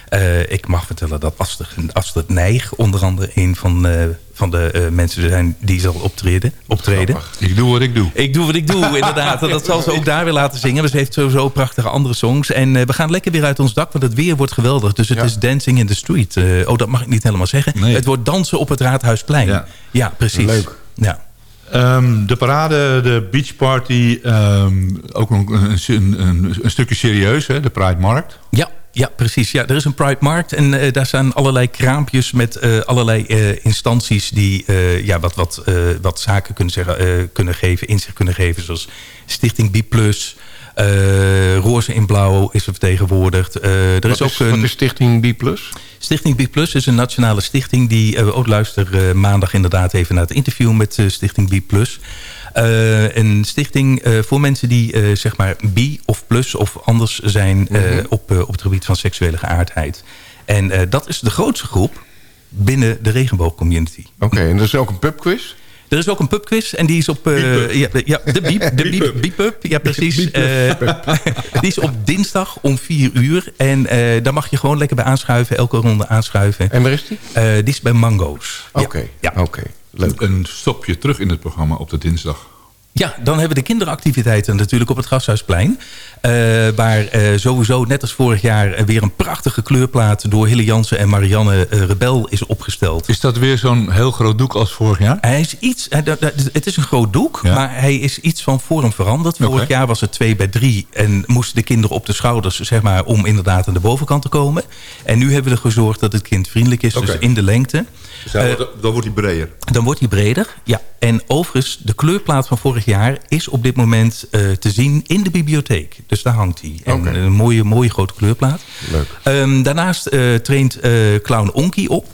S9: Eh, ik mag vertellen dat Astrid, Astrid Nijg onder andere een van, eh, van de eh, mensen zijn die zal optreden. optreden.
S8: Ik doe wat ik doe.
S9: Ik doe wat ik doe, inderdaad. En dat zal ze ook daar weer laten zingen. Dus ze heeft sowieso prachtige andere songs. En eh, we gaan lekker weer uit ons dak, want het weer wordt geweldig. Dus het
S6: Ja.
S9: is dancing in the street. Eh, oh, dat mag ik niet helemaal zeggen.
S8: Nee.
S9: Het wordt dansen op het Raadhuisplein.
S8: Ja.
S9: Ja, precies.
S6: Leuk.
S9: Ja.
S8: Ehm, de parade, de beach party, ehm, ook een, een, een, een stukje serieus, hè, de Pride Markt.
S9: Ja, ja, precies. Ja, er is een Pride Markt en eh, daar staan allerlei kraampjes met eh, allerlei eh, instanties die ja, wat, wat, wat zaken kunnen, zeggen, kunnen geven, inzicht kunnen geven. Zoals Stichting B+, Roze in Blauw is er vertegenwoordigd. Er
S6: Wat
S9: is ook
S6: is,
S9: een...
S6: wat is Stichting B+.
S9: Stichting Plus is een nationale stichting... die ook luister eh, maandag inderdaad even naar het interview met Stichting Big Eh, een stichting eh, voor mensen die eh, zeg maar bi of plus of anders zijn... eh, op, op het gebied van seksuele geaardheid. En dat is de grootste groep binnen de regenboogcommunity.
S6: Oké, en er is ook een pubquiz.
S9: Er is ook een pubquiz en die is op... ja, ja, de biep, de biep, biep-up, ja precies. (laughs) Die is op dinsdag om 4 uur. En daar mag je gewoon lekker bij aanschuiven, elke ronde aanschuiven.
S6: En waar is die?
S9: Die is bij Mango's.
S6: Oké,
S9: Ja.
S6: oké. Leuk.
S8: Een stopje terug in het programma op de dinsdag.
S9: Ja, dan hebben we de kinderactiviteiten natuurlijk op het Gasthuisplein. Eh, waar eh, sowieso, net als vorig jaar, eh, weer een prachtige kleurplaat... door Hille Jansen en Marianne Rebel is opgesteld.
S8: Is dat weer zo'n heel groot doek als vorig jaar?
S9: Hij is iets, het is een groot doek,
S8: Ja.
S9: maar hij is iets van vorm veranderd. Vorig jaar was het 2 bij 3 en moesten de kinderen op de schouders... Zeg maar, om inderdaad aan de bovenkant te komen. En nu hebben we er gezorgd dat het kind vriendelijk is, dus in de lengte. Eh,
S8: dan wordt hij breder.
S9: Dan wordt hij breder. Ja. En overigens, de kleurplaat van vorig jaar is op dit moment eh, te zien in de bibliotheek. Dus daar hangt hij. En. Een mooie, mooie grote kleurplaat.
S6: Leuk.
S9: Ehm, daarnaast eh traint eh, Clown Onky op.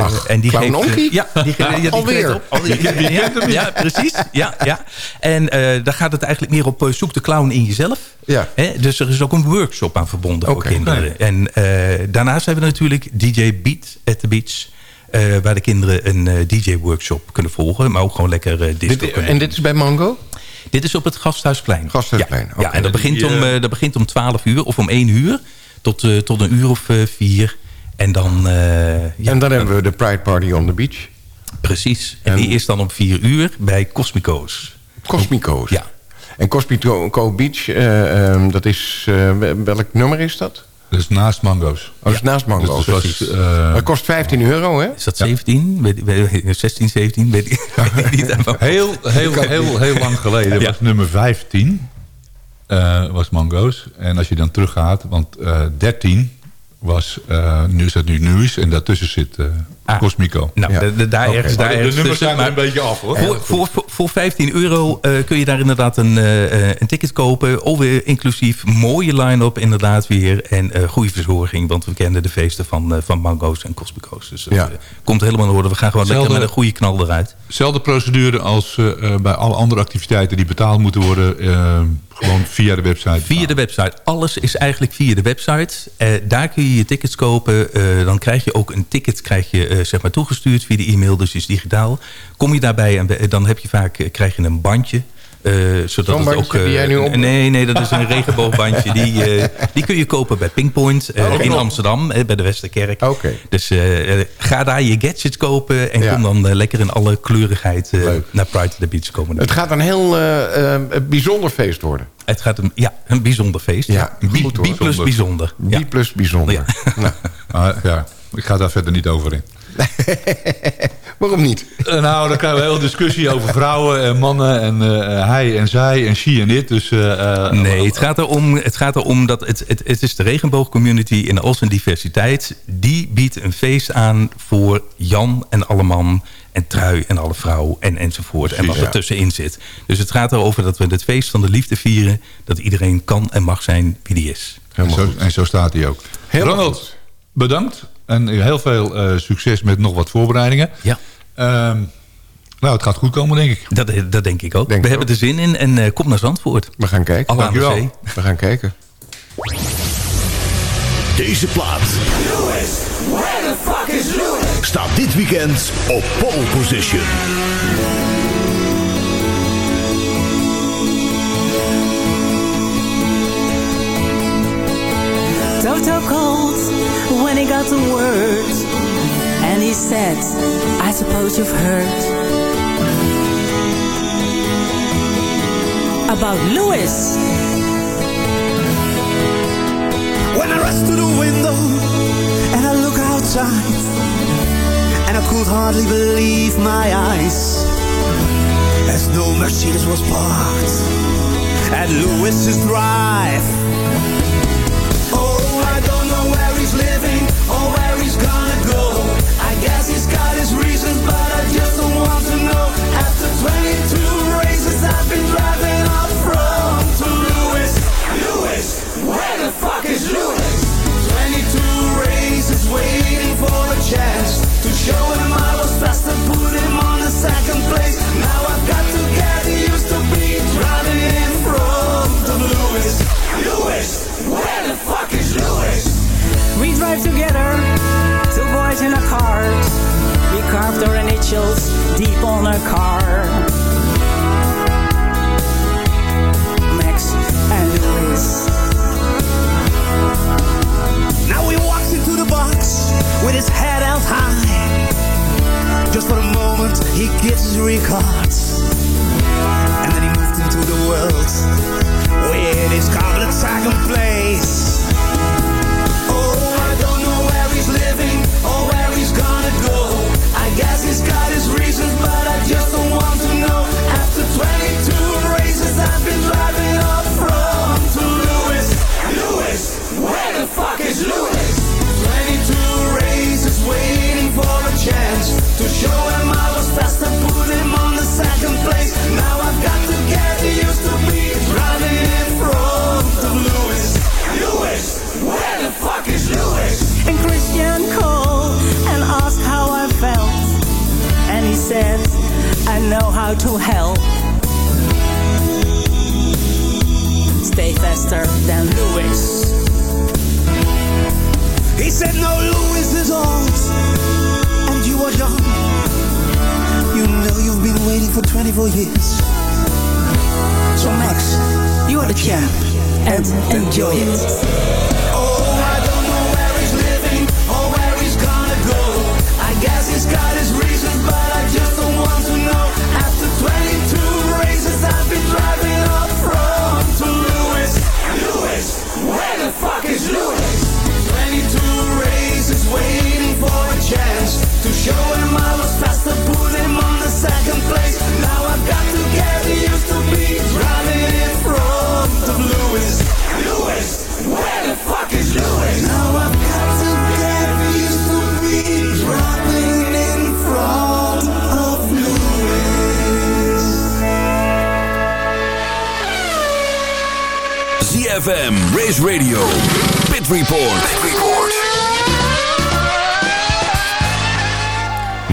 S6: Ach,
S9: en die
S6: Clown
S9: geeft, ja, die, (laughs) ja, die
S6: Alweer?
S9: op. Al- ja, ja, precies. Ja, ja. En daar gaat het eigenlijk meer op zoek de clown in jezelf.
S6: Ja.
S9: Hè? Dus er is ook een workshop aan verbonden voor kinderen. En daarnaast hebben we natuurlijk DJ Beat at the Beach. waar de kinderen een DJ-workshop kunnen volgen. Maar ook gewoon lekker disco
S6: Dit, en dit is bij Mango?
S9: Dit is op het Gasthuisplein.
S6: Gasthuisplein,
S9: Ja, en dat begint, om,
S8: eh,
S9: eh, dat begint om 12 uur of om 1 uur. Tot, eh, tot een uur of eh, vier. En dan... eh, ja,
S6: en dan hebben we de Pride Party on the Beach.
S9: Precies. En,
S6: En-
S9: die is dan om 4 uur bij Cosmico's.
S6: Cosmico's.
S9: Ja.
S6: En Cosmico Beach, eh, ehm, dat is... eh, welk nummer is dat?
S8: Dat is naast Mango's.
S6: Oh, dat is naast Mango.
S8: Dus dat was,
S6: precies.
S8: eh,
S6: dat kost 15 euro, hè?
S9: Is dat 17? Weet, weet, 16, 17? Weet, ik- (laughs) weet ik niet. (laughs)
S8: Heel, heel, heel, heel lang geleden
S9: Ja.
S8: was nummer 15 eh, was Mango's. En als je dan teruggaat, want eh 13 was eh, nu is dat nu nieuws en daartussen zit eh
S9: Ah.
S8: Cosmico.
S9: Nou,
S6: Ja.
S9: de, de- daar ergens, daar
S8: de
S9: ergens
S8: nummers
S9: tussen,
S8: zijn er
S9: maar-
S8: een beetje af hoor.
S9: Voor, voor, voor, voor 15 euro eh, kun je daar inderdaad een, eh, eh, een ticket kopen. Alweer inclusief mooie line-up inderdaad weer. En goede verzorging. Want we kennen de feesten van, van Mango's en Cosmico's. Dus dat
S6: Ja.
S9: komt helemaal in orde. We gaan gewoon lekker met een goede knal eruit.
S8: Zelfde procedure als bij alle andere activiteiten die betaald moeten worden. gewoon via de website.
S9: Via de website. Alles is eigenlijk via de website. Daar kun je je tickets kopen. Dan krijg je ook een ticket krijg je, zeg maar toegestuurd via de e-mail. Dus is digitaal. Kom je daarbij en we- dan heb je vaak eh, krijg je een bandje. eh, zodat het ook, eh,
S6: die jij nu op-
S9: Nee, nee, dat is een regenboogbandje. Die, eh, die kun je kopen bij Pinkpoint eh,
S6: Oh,
S9: in. Amsterdam, eh, bij de Westerkerk.
S6: Oké.
S9: Dus eh, eh, ga daar je gadgets kopen en
S6: Ja.
S9: kom dan eh, lekker in alle kleurigheid eh, naar Pride to the Beach komen.
S6: Het gaat een heel eh, eh, bijzonder feest worden.
S9: Het gaat een, ja, een bijzonder feest.
S6: Ja,
S9: B,
S6: goed.
S9: B plus bijzonder.
S6: B
S9: Ja.
S6: plus bijzonder.
S9: Ja.
S6: Nou,
S8: Maar ja, ik ga daar verder niet over in. (laughs)
S6: waarom niet?
S8: Eh, nou, dan krijgen we een hele discussie over vrouwen en mannen en eh, hij en zij en she en dit. Dus, eh, eh,
S9: Nee, het gaat erom, het gaat erom dat het, het, het is de regenboogcommunity in al zijn diversiteit. Die biedt een feest aan voor Jan en alle man en Trui en alle vrouw en enzovoort. en wat er
S6: ja.
S9: tussenin zit. Dus het gaat erover dat we het feest van de liefde vieren. Dat iedereen kan en mag zijn wie die is.
S8: en, zo, en zo staat hij ook.
S6: Helemaal
S8: Ronald,
S6: goed.
S8: bedankt. En heel veel eh, succes met nog wat voorbereidingen.
S9: Ja,
S8: Ehm, nou, het gaat goed komen, denk ik.
S9: dat, dat denk ik ook.
S6: Denk
S9: we hebben er zin in en eh, kom naar Zandvoort.
S6: We gaan kijken.
S8: Dankjewel.
S9: zee.
S6: We gaan kijken.
S2: Deze plaat staat dit weekend op pole position.
S10: Toto called when he got the word And he said, I suppose you've heard About Lewis
S4: When I rush to the window and I look outside, and I could hardly believe my eyes, as no Mercedes was parked at Lewis's drive. Waiting for a chance to show him I was fast put him on the second place.
S10: Drive together, two boys in a cart We carved our initials deep on a car Max and Lewis
S4: Now he walks into the box with his head held high. Just for a moment, he gets his regards. And then he moved into the world with his goblet second place. reasons, but I just don't want to know.
S10: After 22
S4: races, I've been driving from to Lewis. Lewis, where the fuck is Lewis? 22 races, waiting for a
S10: chance to show him I was faster, put him
S4: on the second place. I know how to help. Stay faster than Lewis. He said, No, Lewis is old, and you are young. You know you've been waiting for 24 years. So, Max, you are the champ, and enjoy it. Chance to show him I was faster, put him on the second place. Now I've got to get used to be driving in front of Lewis. Lewis, where the fuck is Lewis? Now I've got to get used to be driving in front of Lewis.
S3: ZFM, Race Radio, Pit Report. Pit Report.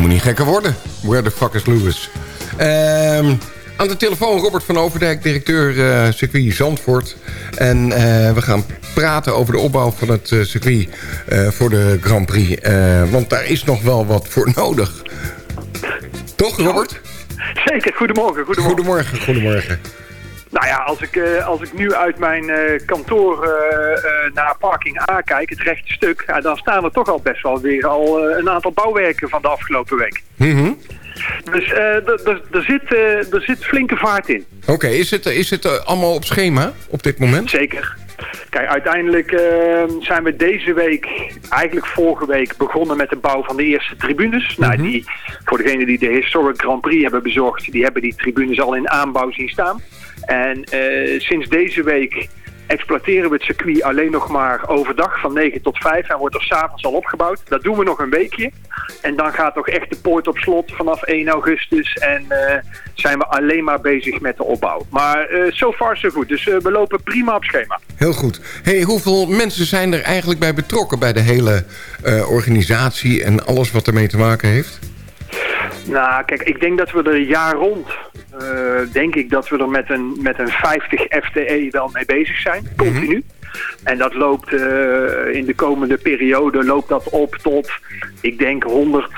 S6: Moet niet gekker worden. Where the fuck is Lewis? Ehm, aan de telefoon Robert van Overdijk, directeur eh, circuit Zandvoort. En eh, we gaan praten over de opbouw van het eh, circuit voor de Grand Prix. Want daar is nog wel wat voor nodig. Toch, Robert?
S11: Zeker, goedemorgen. Goedemorgen.
S6: Goedemorgen, goedemorgen.
S11: Nou ja, als ik, eh, als ik nu uit mijn eh, kantoor eh, naar parking A kijk, het rechte stuk, dan staan er toch al best wel weer al een aantal bouwwerken van de afgelopen week.
S6: Mhm.
S11: Dus er zit, er zit flinke vaart in.
S6: Oké, is het, is het allemaal op schema op dit moment?
S11: Zeker. Kijk, uiteindelijk eh, zijn we deze week, eigenlijk vorige week, begonnen met de bouw van de eerste tribunes. Nou, die, voor degenen die de Historic Grand Prix hebben bezorgd, die hebben die tribunes al in aanbouw zien staan. En eh, sinds deze week exploiteren we het circuit alleen nog maar overdag van 9 tot 5 en wordt er s'avonds al opgebouwd. Dat doen we nog een weekje. En dan gaat toch echt de poort op slot vanaf 1 augustus en eh, zijn we alleen maar bezig met de opbouw. Maar eh so far so goed. Dus eh, we lopen prima op schema.
S6: Heel goed. Hey, hoeveel mensen zijn er eigenlijk bij betrokken... bij de hele eh, organisatie en alles wat ermee te maken heeft?
S11: Nou, kijk, ik denk dat we er jaar rond, eh, denk ik dat we er met een, met een 50 FTE wel mee bezig zijn, continu. En dat loopt eh, in de komende periode loopt dat op tot, ik denk 100,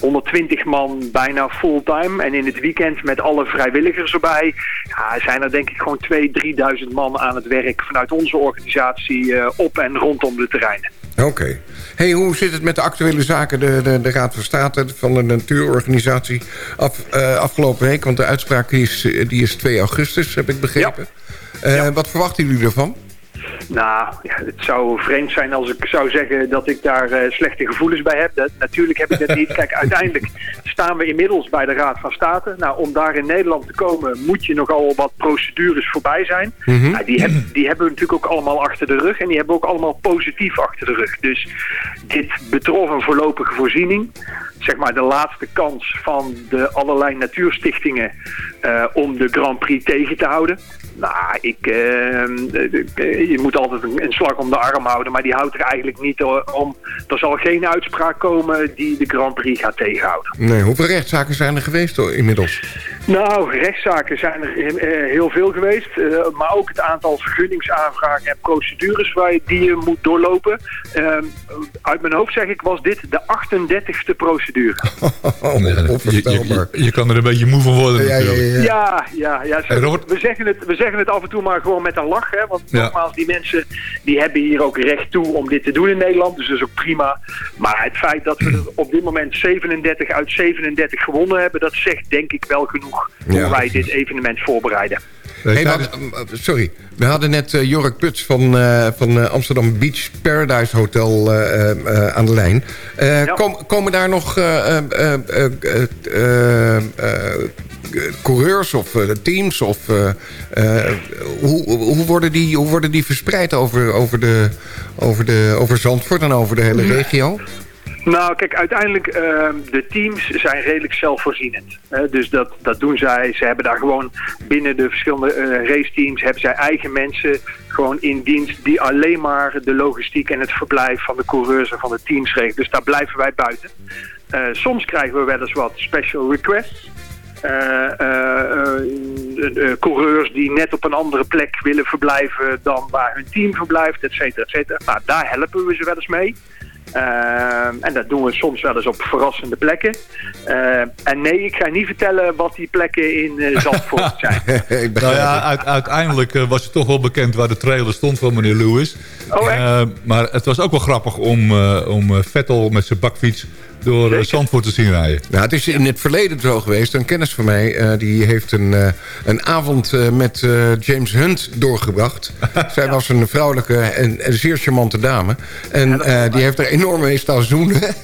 S11: 120 man bijna fulltime. En in het weekend met alle vrijwilligers erbij ja, zijn er denk ik gewoon 2.000, 3.000 man aan het werk vanuit onze organisatie eh, op en rondom de terreinen.
S6: Oké. Hey, hoe zit het met de actuele zaken? De, de, de Raad van State van de Natuurorganisatie af, eh, afgelopen week. Want de uitspraak is, die is 2 augustus, heb ik begrepen. Eh, Wat verwachten jullie ervan?
S11: Nou, ja, het zou vreemd zijn als ik zou zeggen dat ik daar eh, slechte gevoelens bij heb. Dat, natuurlijk heb ik dat niet. Kijk, uiteindelijk staan we inmiddels bij de Raad van State. Nou, om daar in Nederland te komen moet je nogal wat procedures voorbij zijn. Nou, die, heb, die hebben we natuurlijk ook allemaal achter de rug. En die hebben we ook allemaal positief achter de rug. Dus dit betrof een voorlopige voorziening. Zeg maar de laatste kans van de allerlei natuurstichtingen eh, om de Grand Prix tegen te houden. Nou, ik, eh, eh, je moet altijd een, een slag om de arm houden, maar die houdt er eigenlijk niet om. Er zal geen uitspraak komen die de Grand Prix gaat tegenhouden.
S6: Nee, hoeveel rechtszaken zijn er geweest hoor, inmiddels?
S11: Nou, rechtszaken zijn er eh, heel veel geweest. eh, maar ook het aantal vergunningsaanvragen en procedures waar je, die je moet doorlopen. Eh, uit mijn hoofd zeg ik, was dit de 38ste procedure. (laughs)
S6: Oh,
S8: je, je, je kan er een beetje moe van worden natuurlijk.
S11: Ja, ja, ja.
S8: Robert.
S11: we, zeggen het, we zeggen het af en toe maar gewoon met een lach. Hè? Want
S8: Ja.
S11: nogmaals, die mensen die hebben hier ook recht toe om dit te doen in Nederland. Dus dat is ook prima. Maar het feit dat we er op dit moment 37 uit 37 gewonnen hebben... dat zegt denk ik wel genoeg hoe
S6: Ja,
S11: wij dit evenement voorbereiden.
S6: Hey, sorry, we hadden net eh, Jork Puts van, eh, van eh, Amsterdam Beach Paradise Hotel eh, eh, eh, aan de lijn. Eh, kom- komen daar nog eh, eh, eh, eh, eh, eh, coureurs of teams? Of, eh, eh, hoe, hoe, worden die, hoe worden die verspreid over, over, de, over, de, over Zandvoort en over de hele regio?
S11: Nou, kijk, uiteindelijk, uh, de teams zijn redelijk zelfvoorzienend. Dus dat, dat doen zij. Ze hebben daar gewoon binnen de verschillende uh, raceteams... hebben zij eigen mensen gewoon in dienst... die alleen maar de logistiek en het verblijf van de coureurs en van de teams regelen. Dus daar blijven wij buiten. Uh, soms krijgen we wel eens wat special requests... eh, eh, eh, coureurs die net op een andere plek willen verblijven dan waar hun team verblijft, et cetera, et cetera. Nou, daar helpen we ze wel eens mee. Uh, en dat doen we soms wel eens op verrassende plekken. Uh, en nee, ik ga niet vertellen wat die plekken in uh, (laughs) Zandvoort zijn.
S8: nou ja, uit, uiteindelijk was het toch wel bekend waar de trailer stond van meneer Lewis.
S11: Oh,
S8: maar het was ook wel grappig om, om Vettel met zijn bakfiets door Zeker. Zandvoort te zien rijden.
S6: Nou, het is in het verleden zo geweest. Een kennis van mij uh, die heeft een, uh, een avond uh, met James Hunt doorgebracht. (laughs) Zij was een vrouwelijke en, en zeer charmante dame. En die heeft er enorm mee staan zoenen. (laughs)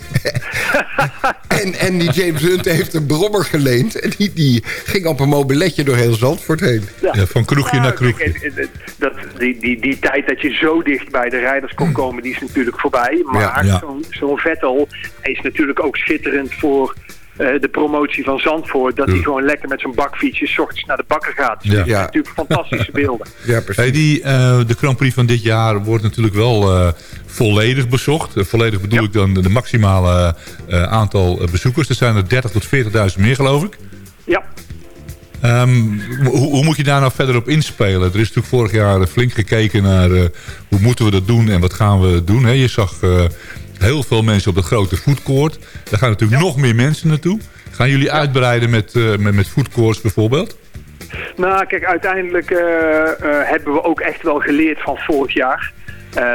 S6: (laughs) en, en die James Hunt heeft een brommer geleend. En die, die ging op een mobiletje door heel Zandvoort heen.
S8: Ja. ja van kroegje naar kroegje.
S11: Dat, die, die, die tijd dat je zo dicht bij de rijders kon komen, die is natuurlijk voorbij. Maar ja. zo'n zo Vettel is natuurlijk ook schitterend voor uh, de promotie van Zandvoort. Dat hij gewoon lekker met zijn bakfietsje s ochtends naar de bakker gaat. Dus ja. Dat zijn natuurlijk fantastische beelden. (laughs)
S8: Ja, precies. Hey, die, uh, de Grand Prix van dit jaar wordt natuurlijk wel uh, volledig bezocht. volledig bedoel ja. ik dan de, maximale aantal bezoekers. Er zijn er 30.000 tot 40.000 meer geloof ik.
S11: Ja.
S8: Um, hoe, hoe, moet je daar nou verder op inspelen? Er is natuurlijk vorig jaar flink gekeken naar hoe moeten we dat doen en wat gaan we doen. Hè? Je zag heel veel mensen op de grote foodcourt. Daar gaan natuurlijk nog meer mensen naartoe. Gaan jullie uitbreiden met, uh, met, met foodcourts bijvoorbeeld?
S11: Nou, kijk, uiteindelijk uh, uh, hebben we ook echt wel geleerd van vorig jaar.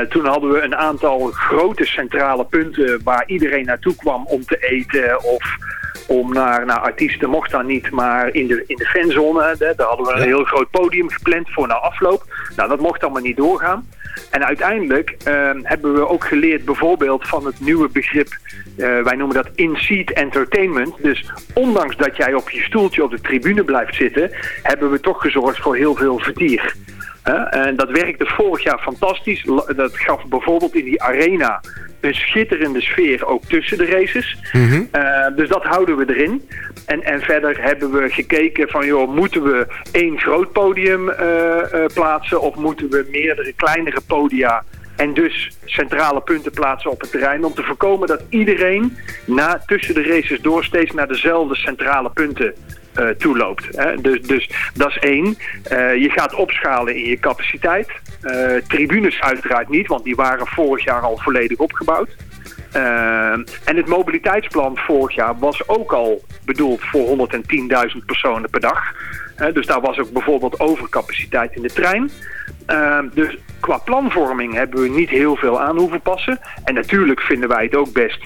S11: toen hadden we een aantal grote centrale punten waar iedereen naartoe kwam om te eten of om naar, naar artiesten mocht dan niet, maar in de, in de fanzone, daar hadden we een heel groot podium gepland voor na afloop. Nou, dat mocht allemaal niet doorgaan. En uiteindelijk uh, hebben we ook geleerd bijvoorbeeld van het nieuwe begrip, uh, wij noemen dat in-seat entertainment. Dus ondanks dat jij op je stoeltje op de tribune blijft zitten, hebben we toch gezorgd voor heel veel vertier. en dat werkte vorig jaar fantastisch. Dat gaf bijvoorbeeld in die arena een schitterende sfeer ook tussen de races. uh, dus dat houden we erin. En, en verder hebben we gekeken van, joh, moeten we één groot podium uh, uh, plaatsen of moeten we meerdere kleinere podia en dus centrale punten plaatsen op het terrein om te voorkomen dat iedereen na, tussen de races door steeds naar dezelfde centrale punten uh, toeloopt. Hè. Dus, dus dat is één. Uh, je gaat opschalen in je capaciteit. Uh, tribunes uiteraard niet, want die waren vorig jaar al volledig opgebouwd. en het mobiliteitsplan vorig jaar was ook al bedoeld voor 110.000 personen per dag. Dus daar was ook bijvoorbeeld overcapaciteit in de trein. Uh, dus qua planvorming hebben we niet heel veel aan hoeven passen. En natuurlijk vinden wij het ook best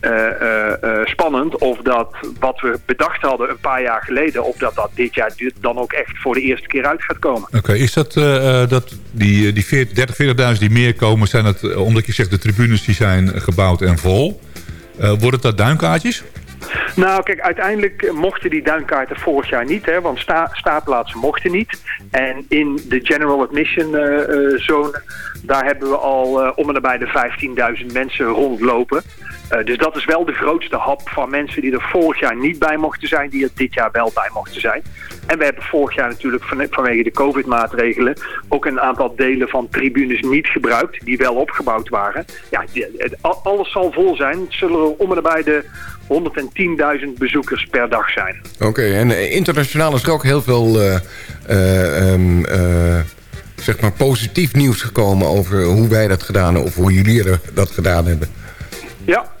S11: uh, uh, spannend of dat wat we bedacht hadden een paar jaar geleden... of dat dat dit jaar dan ook echt voor de eerste keer uit gaat komen.
S8: Oké, is dat, dat die, die 30, 40.000 die meer komen... zijn dat omdat je zegt de tribunes die zijn gebouwd en vol... worden dat duimkaartjes?
S11: Nou, kijk, uiteindelijk mochten die duinkaarten vorig jaar niet, hè, want sta staatplaatsen mochten niet. En in de General Admission uh, uh, Zone, daar hebben we al uh, om en nabij de 15.000 mensen rondlopen. dus dat is wel de grootste hap van mensen die er vorig jaar niet bij mochten zijn, die er dit jaar wel bij mochten zijn. En we hebben vorig jaar natuurlijk van, vanwege de COVID-maatregelen ook een aantal delen van tribunes niet gebruikt, die wel opgebouwd waren. Ja, alles zal vol zijn. Het zullen er om en nabij de 110.000 bezoekers per dag zijn.
S6: Oké, en eh, internationaal is er ook heel veel uh, uh, um, zeg maar positief nieuws gekomen... over hoe wij dat gedaan hebben of hoe jullie dat gedaan hebben.
S11: Ja,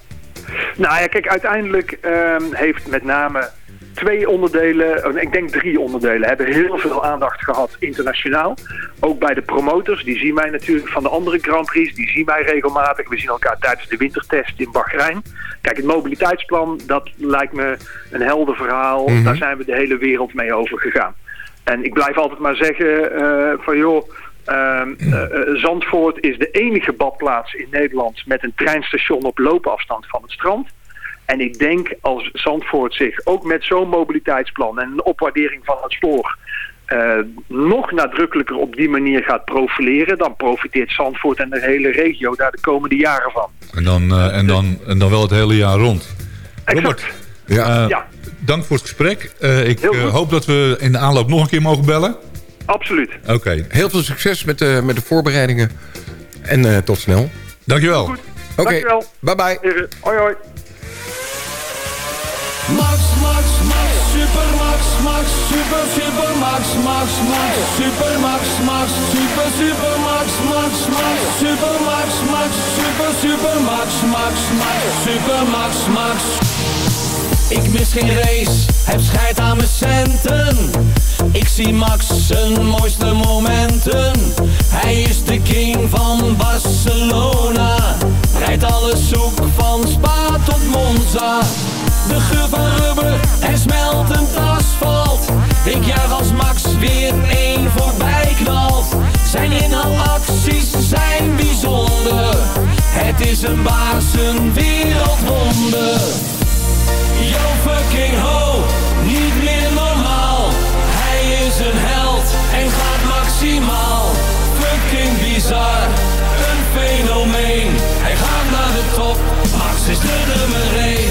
S11: nou ja, kijk, uiteindelijk um, heeft met name twee onderdelen, oh, ik denk drie onderdelen, hebben heel veel aandacht gehad internationaal. Ook bij de promotors, die zien wij natuurlijk van de andere Grand Prix, die zien wij regelmatig. We zien elkaar tijdens de wintertest in Bahrein. Kijk, het mobiliteitsplan, dat lijkt me een helder verhaal. Mhm. Daar zijn we de hele wereld mee over gegaan. En ik blijf altijd maar zeggen uh, van joh... Uh, uh, Zandvoort is de enige badplaats in Nederland met een treinstation op loopafstand van het strand. En ik denk als Zandvoort zich ook met zo'n mobiliteitsplan en een opwaardering van het spoor uh, nog nadrukkelijker op die manier gaat profileren... dan profiteert Zandvoort en de hele regio daar de komende jaren van.
S8: En dan, uh, en dan, en dan wel het hele jaar rond. Robert, ja. Uh, ja. dank voor het gesprek. ik hoop dat we in de aanloop nog een keer mogen bellen.
S11: Absoluut.
S8: Oké.
S6: Heel veel succes met de, met de voorbereidingen. En tot snel.
S8: Dankjewel.
S11: Oké. Okay.
S6: Bye bye.
S11: Hoi hoi.
S4: Max, Max, Max, super Max. Max, super, super Max, Max, Max, super Max, Max, super, super Max, Max, Max, super Max, Max, super, super Max, Max, Max, super Max, Max. Ik mis geen race, heb scheid aan mijn centen. Ik zie Max zijn mooiste momenten. Hij is de king van Barcelona. Rijdt alles zoek van Spa tot Monza. De geur en smeltend asfalt. Ik juich als Max weer één voorbij knalt. Zijn inhaalacties zijn bijzonder. Het is een baas, een wereldwonder. Yo fucking ho, niet meer normaal. Hij is een held en gaat maximaal. Fucking bizar, een fenomeen. Hij gaat naar de top, Max is de nummer 1.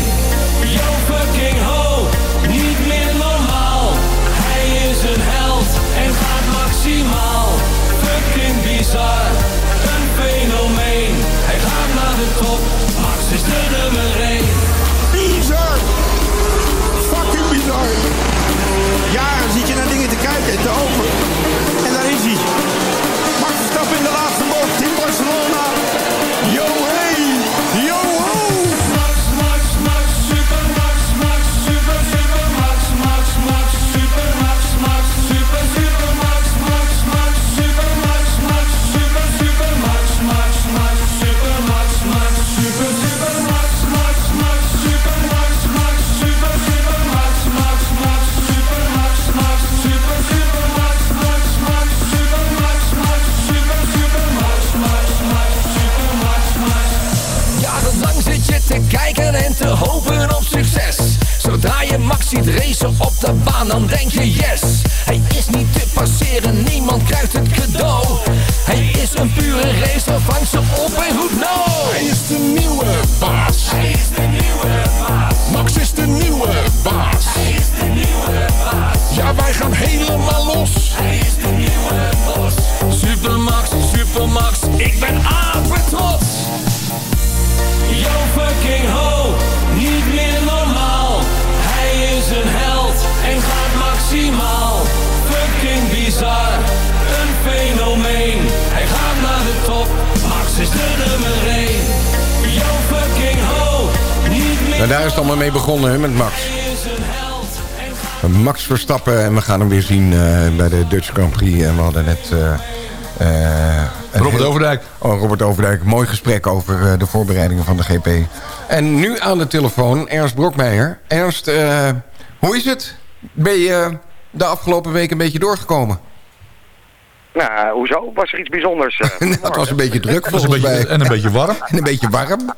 S12: Verstappen
S13: en
S6: we gaan hem weer zien eh, bij de Dutch Grand Prix. En we hadden net... eh, eh,
S8: Robert
S6: heel-
S8: Overdijk.
S6: Oh, Robert Overdijk. Mooi gesprek over eh, de voorbereidingen van de GP. En nu aan de telefoon Ernst Brokmeijer. Ernst, eh, hoe is het? Ben je de afgelopen week een beetje doorgekomen?
S14: Nou, hoezo? Was er iets bijzonders? eh, (laughs)
S6: Nou, het was een beetje druk volgens
S8: beetje,
S6: mij.
S8: en een beetje warm. (laughs)
S6: En een beetje warm. (laughs)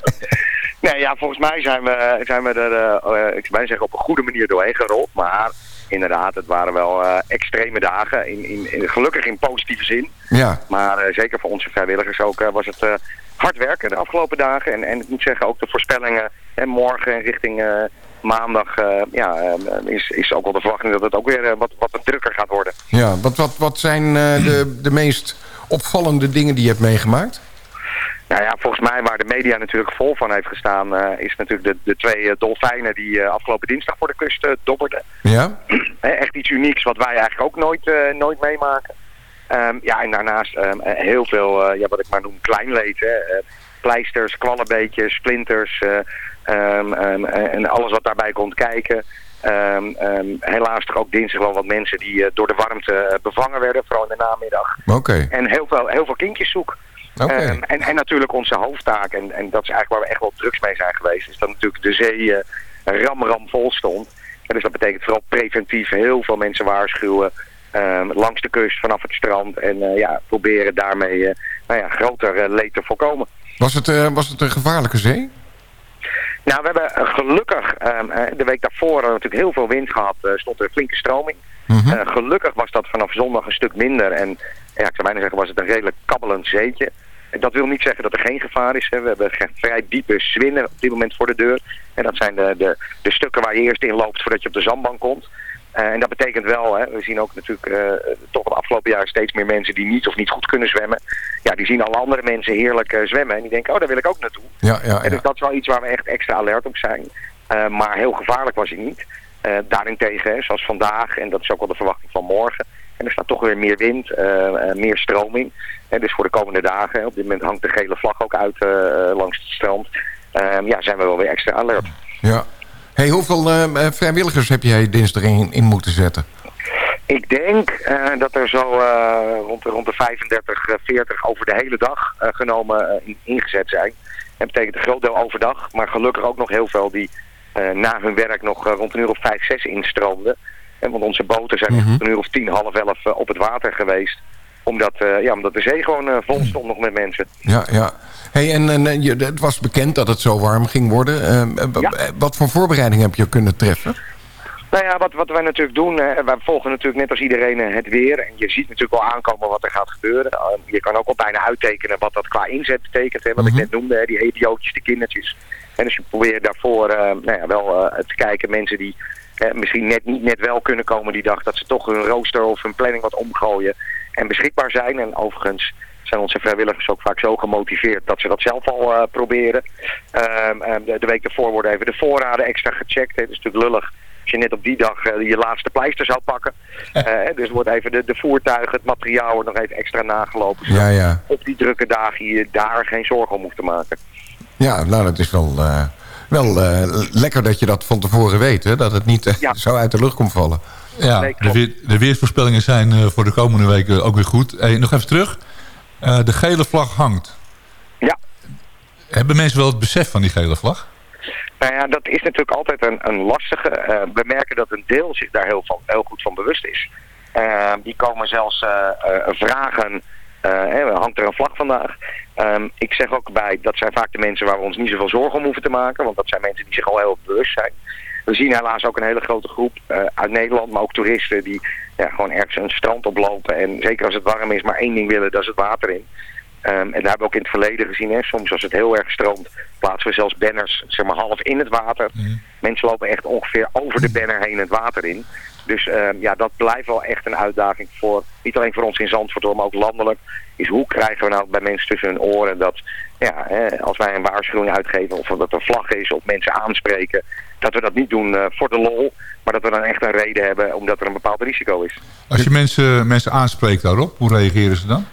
S14: Nee, ja, volgens mij zijn we, zijn we er, ik zou bijna zeggen, op een goede manier doorheen gerold. Maar inderdaad, het waren wel eh, extreme dagen. In, in, in- gelukkig in positieve zin.
S6: Ja,
S14: Maar eh, zeker voor onze vrijwilligers ook eh, was het hard werken de afgelopen dagen. En, en ik moet zeggen, ook de voorspellingen en morgen richting maandag ja, is, is ook wel de verwachting dat het ook weer wat, wat drukker gaat worden.
S6: ja. Wat, wat, wat zijn de, de meest opvallende dingen die je hebt meegemaakt?
S14: Nou ja, volgens mij waar de media natuurlijk vol van heeft gestaan... eh, is natuurlijk de, de twee eh, dolfijnen die eh, afgelopen dinsdag voor de kust dobberden.
S6: Ja? (clears throat)
S14: Echt iets unieks wat wij eigenlijk ook nooit, nooit meemaken. Ehm, ja, en daarnaast ehm, eh, heel veel, ja, wat ik maar noem, kleinleed. Hè. Pleisters, kwallenbeetjes, splinters eh, ehm, en alles wat daarbij komt kijken. Helaas toch ook dinsdag wel wat mensen die door de warmte bevangen werden, vooral in de namiddag.
S6: Oké.
S14: En heel veel, heel veel kindjes zoek. Ehm, en, en natuurlijk onze hoofdtaak, en, en dat is eigenlijk waar we echt wel drugs mee zijn geweest, is dat natuurlijk de zee eh, ram ram vol stond. En dus dat betekent vooral preventief heel veel mensen waarschuwen ehm, langs de kust, vanaf het strand. En eh, ja, proberen daarmee eh, nou ja, groter leed te voorkomen.
S6: Was het, was het een gevaarlijke zee?
S14: Nou, we hebben gelukkig, ehm, eh, de week daarvoor hadden we natuurlijk heel veel wind gehad, eh, stond er een flinke stroming.
S6: Mhm.
S14: Gelukkig was dat vanaf zondag een stuk minder en ja, ik zou bijna zeggen was het een redelijk kabbelend zeetje. Dat wil niet zeggen dat er geen gevaar is. Hè. We hebben vrij diepe zwinnen op dit moment voor de deur. En dat zijn de, de, de stukken waar je eerst in loopt voordat je op de zandbank komt. Eh, en dat betekent wel, hè, we zien ook natuurlijk eh, toch het afgelopen jaar steeds meer mensen die niet of niet goed kunnen zwemmen. Ja, die zien alle andere mensen heerlijk eh, zwemmen en die denken, oh daar wil ik ook naartoe.
S6: Ja, ja,
S14: En dus dat is wel iets waar we echt extra alert op zijn. Maar heel gevaarlijk was hij niet. Daarentegen, hè, zoals vandaag, en dat is ook wel de verwachting van morgen... En er staat toch weer meer wind, eh, eh, meer stroming. En dus voor de komende dagen, op dit moment hangt de gele vlag ook uit eh, langs het strand. Ehm, ja, zijn we wel weer extra alert.
S6: Ja. Hey, hoeveel eh, vrijwilligers heb jij dinsdag in, in moeten zetten?
S14: Ik denk dat er zo rond, de, rond de 35, eh, 40 over de hele dag genomen in- ingezet zijn. Dat betekent een groot deel overdag, maar gelukkig ook nog heel veel die na hun werk nog rond een uur of 5, 6 instroomden. Want onze boten zijn echt een uur of 10, half 11 eh, op het water geweest. Omdat, eh, ja, omdat de zee gewoon eh, vol stond nog met mensen.
S6: Ja, ja. Hey, en, en je, het was bekend dat het zo warm ging worden. B- Wat voor voorbereiding heb je kunnen treffen?
S14: Nou ja, wat, wat wij natuurlijk doen, wij volgen natuurlijk net als iedereen het weer. En je ziet natuurlijk wel aankomen wat er gaat gebeuren. Je kan ook al bijna uittekenen wat dat qua inzet betekent. Hè, wat ik net noemde, hè, die idiootjes, de kindertjes. En dus je probeert daarvoor nou ja, wel te kijken, mensen die eh, misschien net niet net wel kunnen komen die dag. Dat ze toch hun rooster of hun planning wat omgooien en beschikbaar zijn. En overigens zijn onze vrijwilligers ook vaak zo gemotiveerd dat ze dat zelf al eh, proberen. Ehm, ehm, de, de week ervoor worden even de voorraden extra gecheckt. Het is natuurlijk lullig als je net op die dag eh, je laatste pleister zou pakken. (laughs) Eh, dus wordt even de, de voertuigen, het materiaal wordt nog even extra nagelopen. zodat
S6: Ja, ja.
S14: Op die drukke dagen je daar geen zorgen om hoeft te maken.
S6: Ja, nou, dat is wel, wel eh, lekker dat je dat van tevoren weet. Hè? Dat het niet eh, zo uit de lucht komt vallen.
S8: Ja, de, weer, de weersvoorspellingen zijn eh, voor de komende weken ook weer goed. Hey, nog even terug. Eh, de gele vlag hangt.
S14: Ja.
S8: Hebben mensen wel het besef van die gele vlag?
S14: Nou ja, dat is natuurlijk altijd een, een lastige. Eh, we merken dat een deel zich daar heel, van, heel goed van bewust is. Die komen zelfs eh, eh, vragen, hè, hangt er een vlag vandaag? Ehm, ik zeg ook bij, dat zijn vaak de mensen waar we ons niet zoveel zorgen om hoeven te maken. Want dat zijn mensen die zich al heel bewust zijn. We zien helaas ook een hele grote groep eh, uit Nederland, maar ook toeristen die ja, gewoon ergens een strand oplopen. En zeker als het warm is, maar één ding willen, dat is het water in. Ehm, en daar hebben we ook in het verleden gezien. Hè. Soms als het heel erg stroomt, plaatsen we zelfs banners zeg maar, half in het water. Mensen lopen echt ongeveer over de banner heen het water in. Dus ehm, ja, dat blijft wel echt een uitdaging voor, niet alleen voor ons in Zandvoort, maar ook landelijk. Is hoe krijgen we nou bij mensen tussen hun oren dat, ja, hè, als wij een waarschuwing uitgeven of dat er vlag is of mensen aanspreken, dat we dat niet doen eh, voor de lol, maar dat we dan echt een reden hebben omdat er een bepaald risico is.
S8: Als je mensen, mensen aanspreekt daarop, hoe reageren ze dan?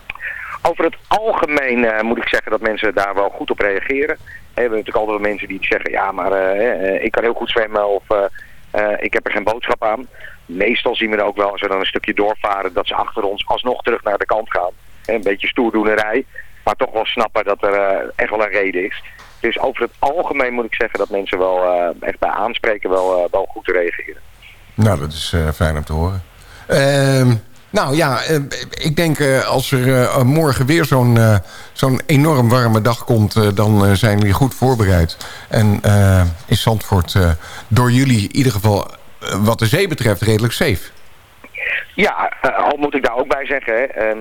S14: Over het algemeen eh, moet ik zeggen dat mensen daar wel goed op reageren. We hebben natuurlijk altijd wel mensen die zeggen, ja maar eh, ik kan heel goed zwemmen of ik heb er geen boodschap aan. Meestal zien we er ook wel, als we dan een stukje doorvaren, dat ze achter ons alsnog terug naar de kant gaan. Een beetje stoerdoenerij, maar toch wel snappen dat er eh, echt wel een reden is. Dus over het algemeen moet ik zeggen dat mensen wel eh, echt bij aanspreken wel, eh, wel goed reageren.
S6: Nou, dat is fijn om te horen. Ehm, nou ja, ik denk als er morgen weer zo'n zo'n enorm warme dag komt... dan zijn jullie goed voorbereid. En is Zandvoort door jullie in ieder geval wat de zee betreft redelijk safe.
S14: Ja, eh, al moet ik daar ook bij zeggen, hè,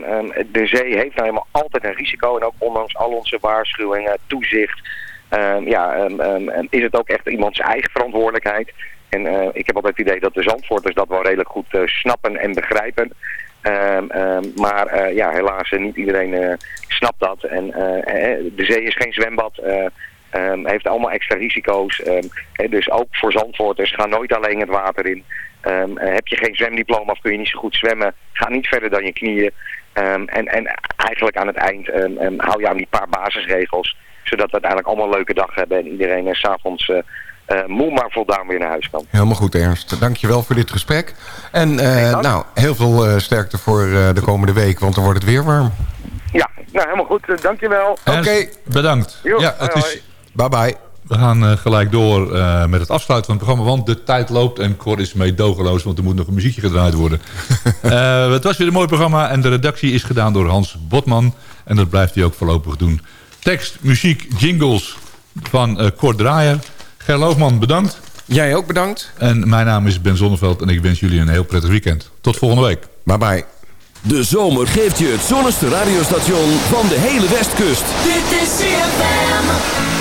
S14: de zee heeft nou helemaal altijd een risico. En ook ondanks al onze waarschuwingen, toezicht, ehm, ja, ehm, ehm, is het ook echt iemands eigen verantwoordelijkheid. En eh, ik heb altijd het idee dat de Zandvoorters dat wel redelijk goed eh, snappen en begrijpen. Maar ja, helaas, niet iedereen snapt dat. En de zee is geen zwembad. Eh, ehm, heeft allemaal extra risico's. Ehm, hè, dus ook voor Zandvoorters, ga nooit alleen het water in. Ehm, eh, heb je geen zwemdiploma of kun je niet zo goed zwemmen, ga niet verder dan je knieën. Ehm, en, en eigenlijk aan het eind hou je aan die paar basisregels, zodat we uiteindelijk allemaal een leuke dag hebben en iedereen uh, s'avonds uh, uh, moe maar voldaan weer naar huis kan.
S6: Helemaal goed, Ernst. Dankjewel voor dit gesprek. En eh, nou, heel veel eh, sterkte voor eh, de komende week, want dan wordt het weer warm.
S14: Ja, nou helemaal goed. Uh, dankjewel.
S8: Oké. Bedankt.
S14: Jo,
S8: ja, het
S14: hoi,
S8: is...
S6: Bye bye.
S8: We gaan uh, gelijk door uh, met het afsluiten van het programma. Want de tijd loopt en Cor is meedogenloos. Want er moet nog een muziekje gedraaid worden. uh, (laughs) het was weer een mooi programma. En de redactie is gedaan door Hans Botman. En dat blijft hij ook voorlopig doen. Tekst, muziek, jingles van uh, Cor Draaier. Ger Loofman, bedankt.
S6: Jij ook bedankt.
S8: En mijn naam is Ben Zonneveld. En ik wens jullie een heel prettig weekend. Tot volgende week.
S6: Bye bye.
S3: De zomer geeft je het zonnigste radiostation van de hele Westkust.
S4: Dit is CFM.